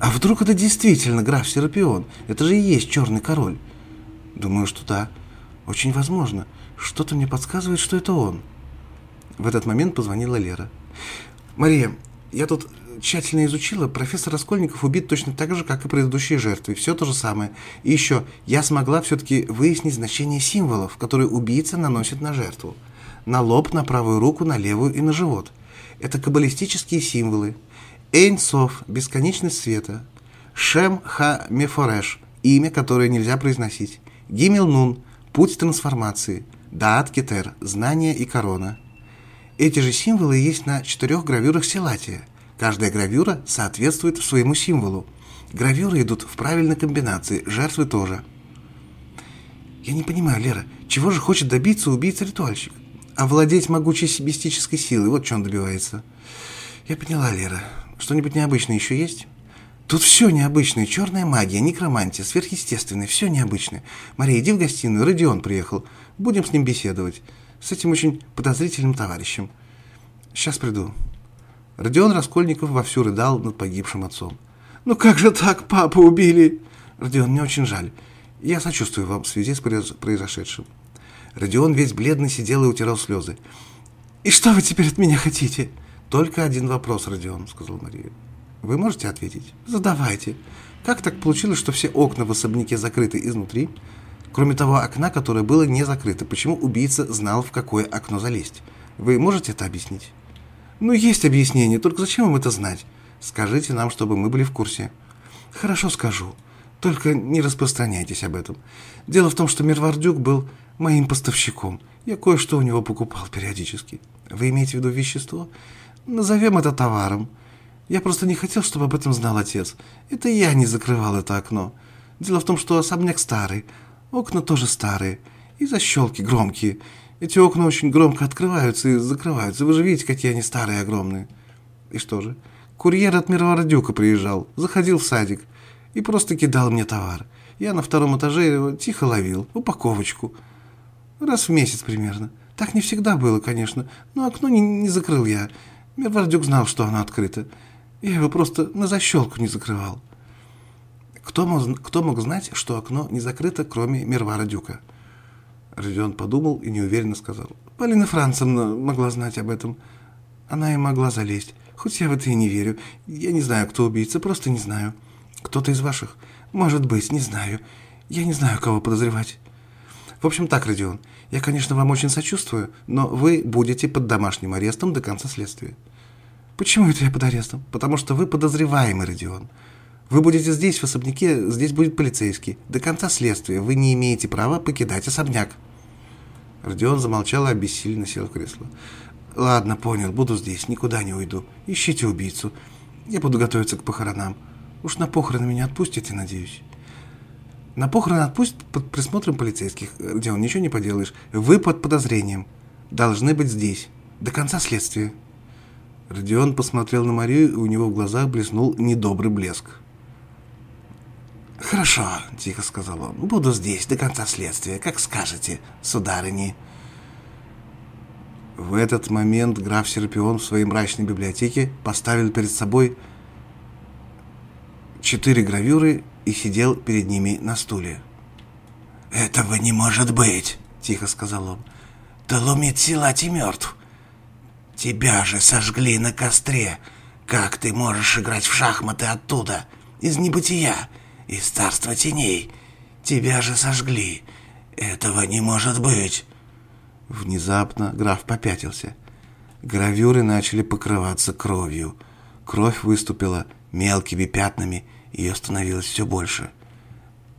А вдруг это действительно граф Серапион? Это же и есть черный король. Думаю, что да. Очень возможно. Что-то мне подсказывает, что это он. В этот момент позвонила Лера. «Мария, я тут тщательно изучила. Профессор Раскольников убит точно так же, как и предыдущие жертвы. Все то же самое. И еще, я смогла все-таки выяснить значение символов, которые убийца наносит на жертву. На лоб, на правую руку, на левую и на живот. Это каббалистические символы. Эйнсов – бесконечность света. Шем Ха Мефореш – имя, которое нельзя произносить. Гимел Нун – путь трансформации. Даат Кетер – знание и корона. Эти же символы есть на четырех гравюрах Силатия. Каждая гравюра соответствует своему символу. Гравюры идут в правильной комбинации, жертвы тоже. Я не понимаю, Лера, чего же хочет добиться убийца-ритуальщик? Овладеть могучей мистической силой, вот что он добивается. Я поняла, Лера. Что-нибудь необычное еще есть? Тут все необычное. Черная магия, некромантия, сверхъестественное. Все необычное. Мария, иди в гостиную. Родион приехал. Будем с ним беседовать. С этим очень подозрительным товарищем. Сейчас приду. Родион Раскольников вовсю рыдал над погибшим отцом. «Ну как же так? Папу убили!» «Родион, мне очень жаль. Я сочувствую вам в связи с произошедшим». Родион весь бледный сидел и утирал слезы. «И что вы теперь от меня хотите?» «Только один вопрос, Родион», — сказал Мария. «Вы можете ответить?» «Задавайте. Как так получилось, что все окна в особняке закрыты изнутри? Кроме того окна, которое было не закрыто, почему убийца знал, в какое окно залезть? Вы можете это объяснить?» «Ну, есть объяснение, только зачем вам это знать? Скажите нам, чтобы мы были в курсе». «Хорошо скажу. Только не распространяйтесь об этом. Дело в том, что Мирвардюк был моим поставщиком. Я кое-что у него покупал периодически. Вы имеете в виду вещество?» Назовем это товаром. Я просто не хотел, чтобы об этом знал отец. Это я не закрывал это окно. Дело в том, что особняк старый, окна тоже старые, и защелки громкие. Эти окна очень громко открываются и закрываются. Вы же видите, какие они старые огромные. И что же? Курьер от Мирвородюка приезжал, заходил в садик и просто кидал мне товар. Я на втором этаже его тихо ловил, упаковочку. Раз в месяц примерно. Так не всегда было, конечно, но окно не, не закрыл я. Мервардюк знал, что оно открыто. Я его просто на защелку не закрывал. Кто мог, кто мог знать, что окно не закрыто, кроме Мервара Дюка? Родион подумал и неуверенно сказал. Полина Францевна могла знать об этом. Она и могла залезть. Хоть я в это и не верю. Я не знаю, кто убийца, просто не знаю. Кто-то из ваших? Может быть, не знаю. Я не знаю, кого подозревать. В общем так, Родион, я, конечно, вам очень сочувствую, но вы будете под домашним арестом до конца следствия. Почему это я под арестом? Потому что вы подозреваемый, Родион. Вы будете здесь, в особняке, здесь будет полицейский. До конца следствия вы не имеете права покидать особняк. Родион замолчал и обессиленно сел в кресло. «Ладно, понял, буду здесь, никуда не уйду. Ищите убийцу. Я буду готовиться к похоронам. Уж на похороны меня отпустите, надеюсь». «На похороны отпустят под присмотром полицейских. Родион, ничего не поделаешь. Вы под подозрением. Должны быть здесь. До конца следствия». Родион посмотрел на Марию, и у него в глазах блеснул недобрый блеск. «Хорошо», — тихо сказал он, — «буду здесь до конца следствия, как скажете, сударыни». В этот момент граф Серпион в своей мрачной библиотеке поставил перед собой четыре гравюры и сидел перед ними на стуле. «Этого не может быть», — тихо сказал он. «Толумит Силати мертв. Тебя же сожгли на костре. Как ты можешь играть в шахматы оттуда, из небытия?» Из царства теней. Тебя же сожгли. Этого не может быть. Внезапно граф попятился. Гравюры начали покрываться кровью. Кровь выступила мелкими пятнами, и ее становилось все больше.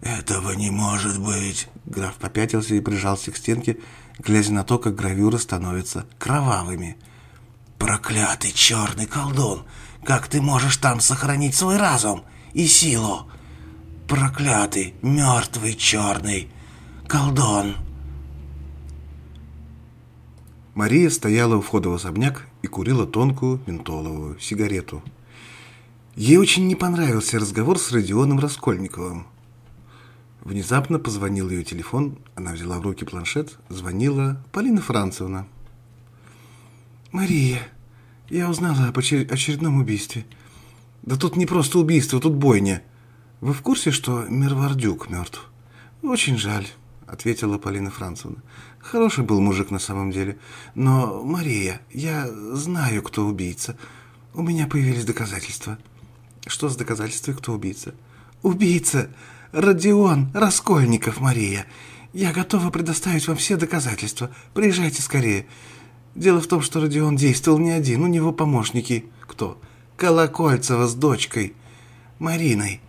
«Этого не может быть!» Граф попятился и прижался к стенке, глядя на то, как гравюры становятся кровавыми. «Проклятый черный колдун! Как ты можешь там сохранить свой разум и силу?» Проклятый, мертвый, черный колдун!» Мария стояла у входа в особняк и курила тонкую ментоловую сигарету. Ей очень не понравился разговор с Родионом Раскольниковым. Внезапно позвонил ее телефон, она взяла в руки планшет, звонила Полина Францевна. «Мария, я узнала об очередном убийстве. Да тут не просто убийство, тут бойня. Вы в курсе, что Мервардюк мертв? Очень жаль, ответила Полина Францевна. Хороший был мужик на самом деле. Но, Мария, я знаю, кто убийца. У меня появились доказательства. Что с доказательствами, кто убийца? Убийца! Родион Раскольников, Мария. Я готова предоставить вам все доказательства. Приезжайте скорее. Дело в том, что Родион действовал не один, у него помощники. Кто? Колокольцева с дочкой. Мариной.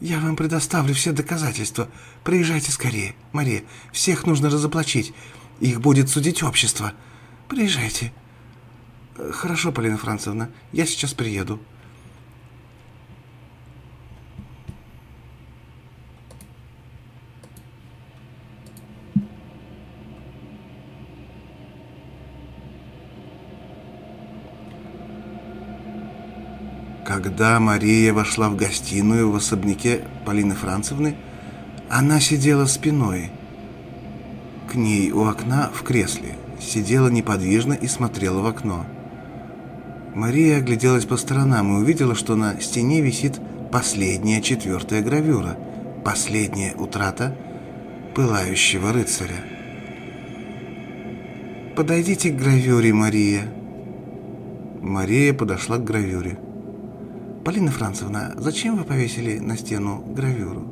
«Я вам предоставлю все доказательства. Приезжайте скорее, Мария. Всех нужно разоблачить. Их будет судить общество. Приезжайте». «Хорошо, Полина Францевна, я сейчас приеду». Когда Мария вошла в гостиную в особняке Полины Францевны, она сидела спиной. К ней у окна в кресле, сидела неподвижно и смотрела в окно. Мария огляделась по сторонам и увидела, что на стене висит последняя четвертая гравюра, последняя утрата пылающего рыцаря. «Подойдите к гравюре, Мария». Мария подошла к гравюре. Полина Францевна, зачем вы повесили на стену гравюру?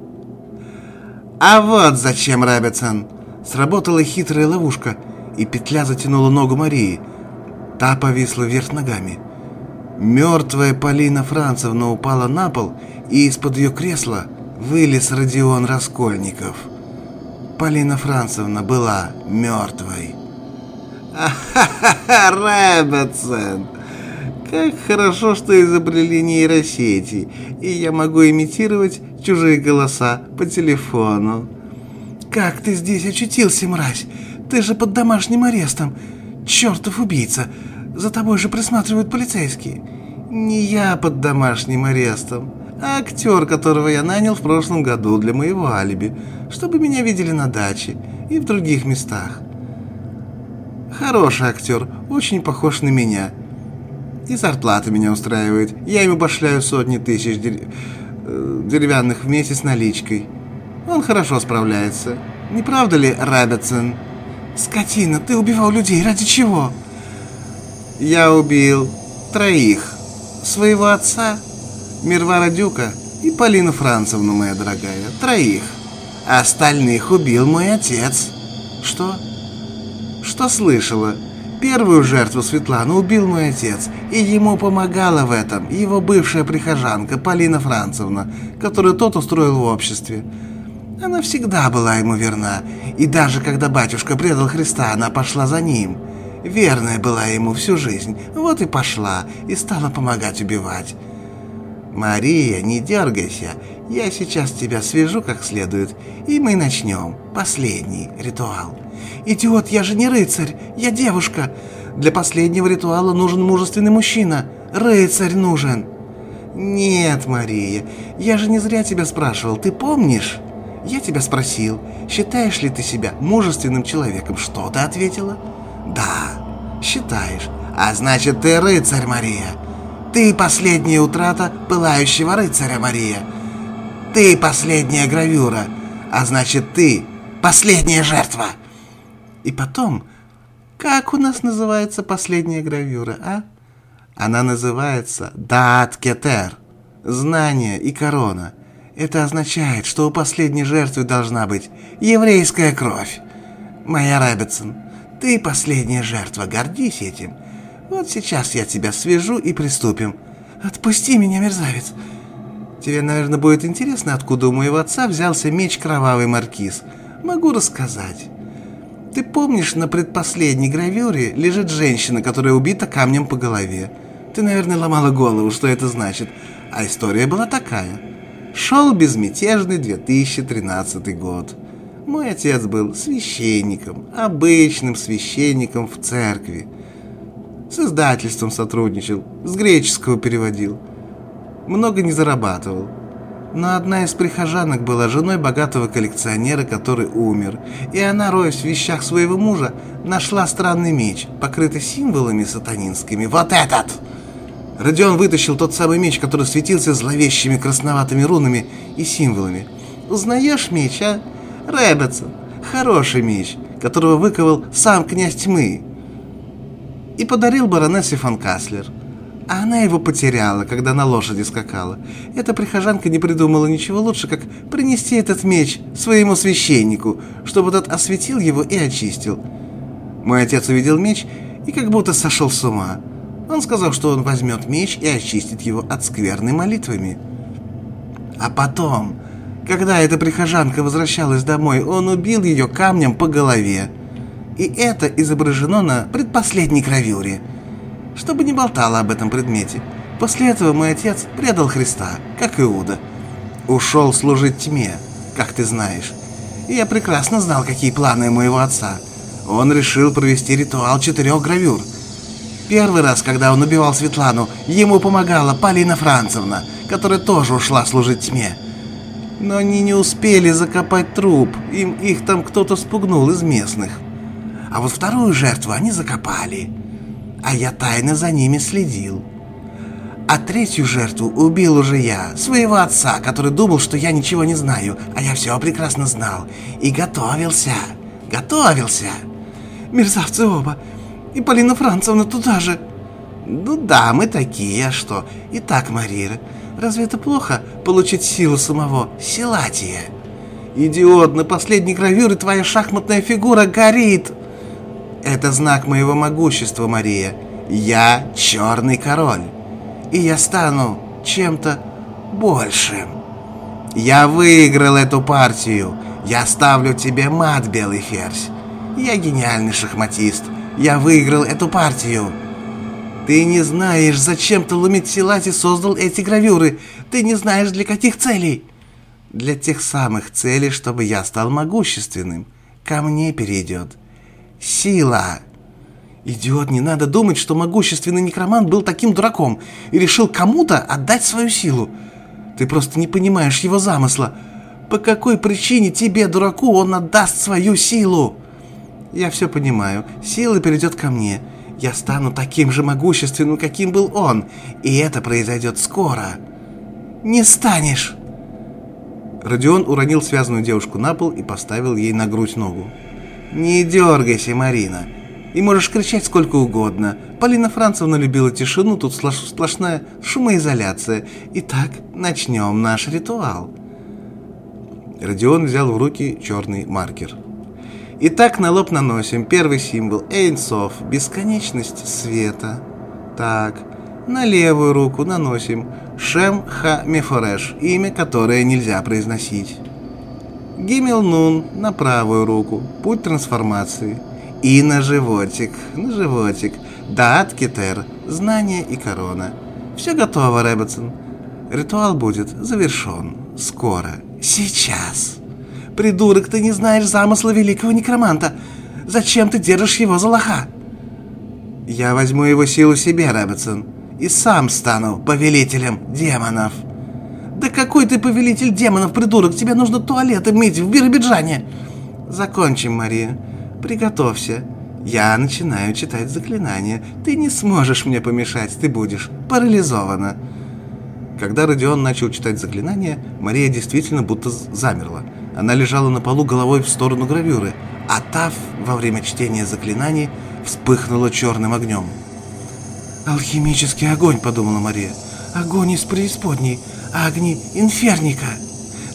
А вот зачем, Рабицын! Сработала хитрая ловушка, и петля затянула ногу Марии. Та повисла вверх ногами. Мертвая Полина Францевна упала на пол, и из-под ее кресла вылез Родион Раскольников. Полина Францевна была мертвой. «Ха-ха-ха, Рэббетсон! Как хорошо, что изобрели нейросети, и я могу имитировать чужие голоса по телефону. Как ты здесь очутился, мразь? Ты же под домашним арестом. Чертов убийца. За тобой же присматривают полицейские. Не я под домашним арестом, а актер, которого я нанял в прошлом году для моего алиби, чтобы меня видели на даче и в других местах. Хороший актер, очень похож на меня – и зарплата меня устраивает. Я ему башляю сотни тысяч дер... Э, деревянных в месяц наличкой. Он хорошо справляется. Не правда ли, Рабетсон? Скотина, ты убивал людей. Ради чего? Я убил троих. Своего отца, Мирвара Дюка и Полину Францевну, моя дорогая. Троих. А остальных убил мой отец. Что? Что слышала? Первую жертву Светлану убил мой отец, и ему помогала в этом его бывшая прихожанка Полина Францевна, которую тот устроил в обществе. Она всегда была ему верна, и даже когда батюшка предал Христа, она пошла за ним. Верная была ему всю жизнь, вот и пошла, и стала помогать убивать. Мария, не дергайся, я сейчас тебя свяжу как следует, и мы начнем последний ритуал. Идиот, я же не рыцарь, я девушка. Для последнего ритуала нужен мужественный мужчина. Рыцарь нужен. Нет, Мария, я же не зря тебя спрашивал, ты помнишь? Я тебя спросил, считаешь ли ты себя мужественным человеком? Что ты ответила? Да, считаешь. А значит, ты рыцарь, Мария. Ты последняя утрата пылающего рыцаря, Мария. Ты последняя гравюра, а значит, ты последняя жертва. И потом, как у нас называется последняя гравюра, а? Она называется Даат Кетер. Знание и корона. Это означает, что у последней жертвы должна быть еврейская кровь. Моя Рэббитсон, ты последняя жертва, гордись этим. Вот сейчас я тебя свяжу и приступим. Отпусти меня, мерзавец. Тебе, наверное, будет интересно, откуда у моего отца взялся меч Кровавый Маркиз. Могу рассказать. Ты помнишь, на предпоследней гравюре лежит женщина, которая убита камнем по голове. Ты, наверное, ломала голову, что это значит. А история была такая. Шел безмятежный 2013 год. Мой отец был священником, обычным священником в церкви. С издательством сотрудничал, с греческого переводил. Много не зарабатывал. Но одна из прихожанок была женой богатого коллекционера, который умер, и она, роясь в вещах своего мужа, нашла странный меч, покрытый символами сатанинскими. Вот этот! Родион вытащил тот самый меч, который светился зловещими красноватыми рунами и символами. «Узнаешь меч, а? Рэббетсон. Хороший меч, которого выковал сам князь тьмы. И подарил баронессе фон Каслер. А она его потеряла, когда на лошади скакала. Эта прихожанка не придумала ничего лучше, как принести этот меч своему священнику, чтобы тот осветил его и очистил. Мой отец увидел меч и как будто сошел с ума. Он сказал, что он возьмет меч и очистит его от скверной молитвами. А потом, когда эта прихожанка возвращалась домой, он убил ее камнем по голове. И это изображено на предпоследней гравюре – чтобы не болтала об этом предмете. После этого мой отец предал Христа, как Иуда. Ушел служить тьме, как ты знаешь. И я прекрасно знал, какие планы моего отца. Он решил провести ритуал четырех гравюр. Первый раз, когда он убивал Светлану, ему помогала Полина Францевна, которая тоже ушла служить тьме. Но они не успели закопать труп, им их там кто-то спугнул из местных. А вот вторую жертву они закопали а я тайно за ними следил. А третью жертву убил уже я, своего отца, который думал, что я ничего не знаю, а я все прекрасно знал. И готовился, готовился. Мерзавцы оба. И Полина Францевна туда же. Ну да, мы такие, а что? Итак, Марира, разве это плохо получить силу самого Силатия? Идиот, на последней гравюре твоя шахматная фигура горит. Это знак моего могущества, Мария. Я черный король. И я стану чем-то большим. Я выиграл эту партию. Я ставлю тебе мат, белый ферзь. Я гениальный шахматист. Я выиграл эту партию. Ты не знаешь, зачем Толумит Силати создал эти гравюры. Ты не знаешь, для каких целей. Для тех самых целей, чтобы я стал могущественным. Ко мне перейдет Сила. Идиот, не надо думать, что могущественный некромант был таким дураком и решил кому-то отдать свою силу. Ты просто не понимаешь его замысла. По какой причине тебе, дураку, он отдаст свою силу? Я все понимаю. Сила перейдет ко мне. Я стану таким же могущественным, каким был он. И это произойдет скоро. Не станешь. Родион уронил связанную девушку на пол и поставил ей на грудь ногу. «Не дергайся, Марина. И можешь кричать сколько угодно. Полина Францевна любила тишину, тут сплошная шумоизоляция. Итак, начнем наш ритуал. Родион взял в руки черный маркер. Итак, на лоб наносим первый символ Эйнсов, бесконечность света. Так, на левую руку наносим Шем Ха Мефореш, имя, которое нельзя произносить. Гимел Нун на правую руку, путь трансформации. И на животик, на животик. Даат Кетер, знание и корона. Все готово, Рэббетсон. Ритуал будет завершен. Скоро. Сейчас. Придурок, ты не знаешь замысла великого некроманта. Зачем ты держишь его за лоха? Я возьму его силу себе, Рэббетсон, и сам стану повелителем демонов. Да какой ты повелитель демонов, придурок? Тебе нужно туалет иметь в Биробиджане. Закончим, Мария. Приготовься. Я начинаю читать заклинание. Ты не сможешь мне помешать, ты будешь парализована. Когда Родион начал читать заклинание, Мария действительно будто замерла. Она лежала на полу головой в сторону гравюры, а Тав во время чтения заклинаний вспыхнула черным огнем. «Алхимический огонь», — подумала Мария. «Огонь из преисподней, огни инферника».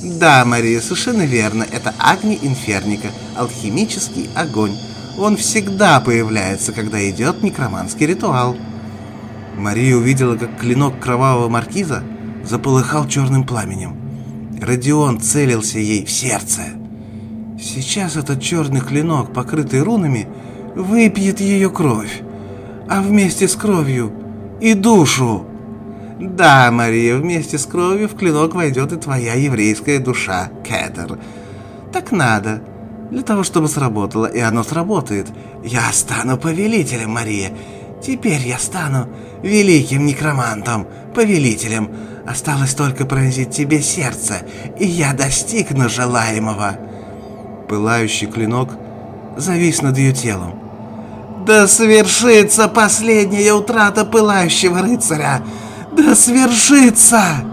Да, Мария, совершенно верно. Это Агни Инферника, алхимический огонь. Он всегда появляется, когда идет некроманский ритуал. Мария увидела, как клинок кровавого маркиза заполыхал черным пламенем. Родион целился ей в сердце. Сейчас этот черный клинок, покрытый рунами, выпьет ее кровь, а вместе с кровью и душу. Да, Мария, вместе с кровью в клинок войдет и твоя еврейская душа, Кэтер. Так надо. Для того, чтобы сработало, и оно сработает. Я стану повелителем, Мария. Теперь я стану великим некромантом, повелителем. Осталось только пронзить тебе сердце, и я достигну желаемого. Пылающий клинок завис над ее телом. Да свершится последняя утрата пылающего рыцаря! Да свершится!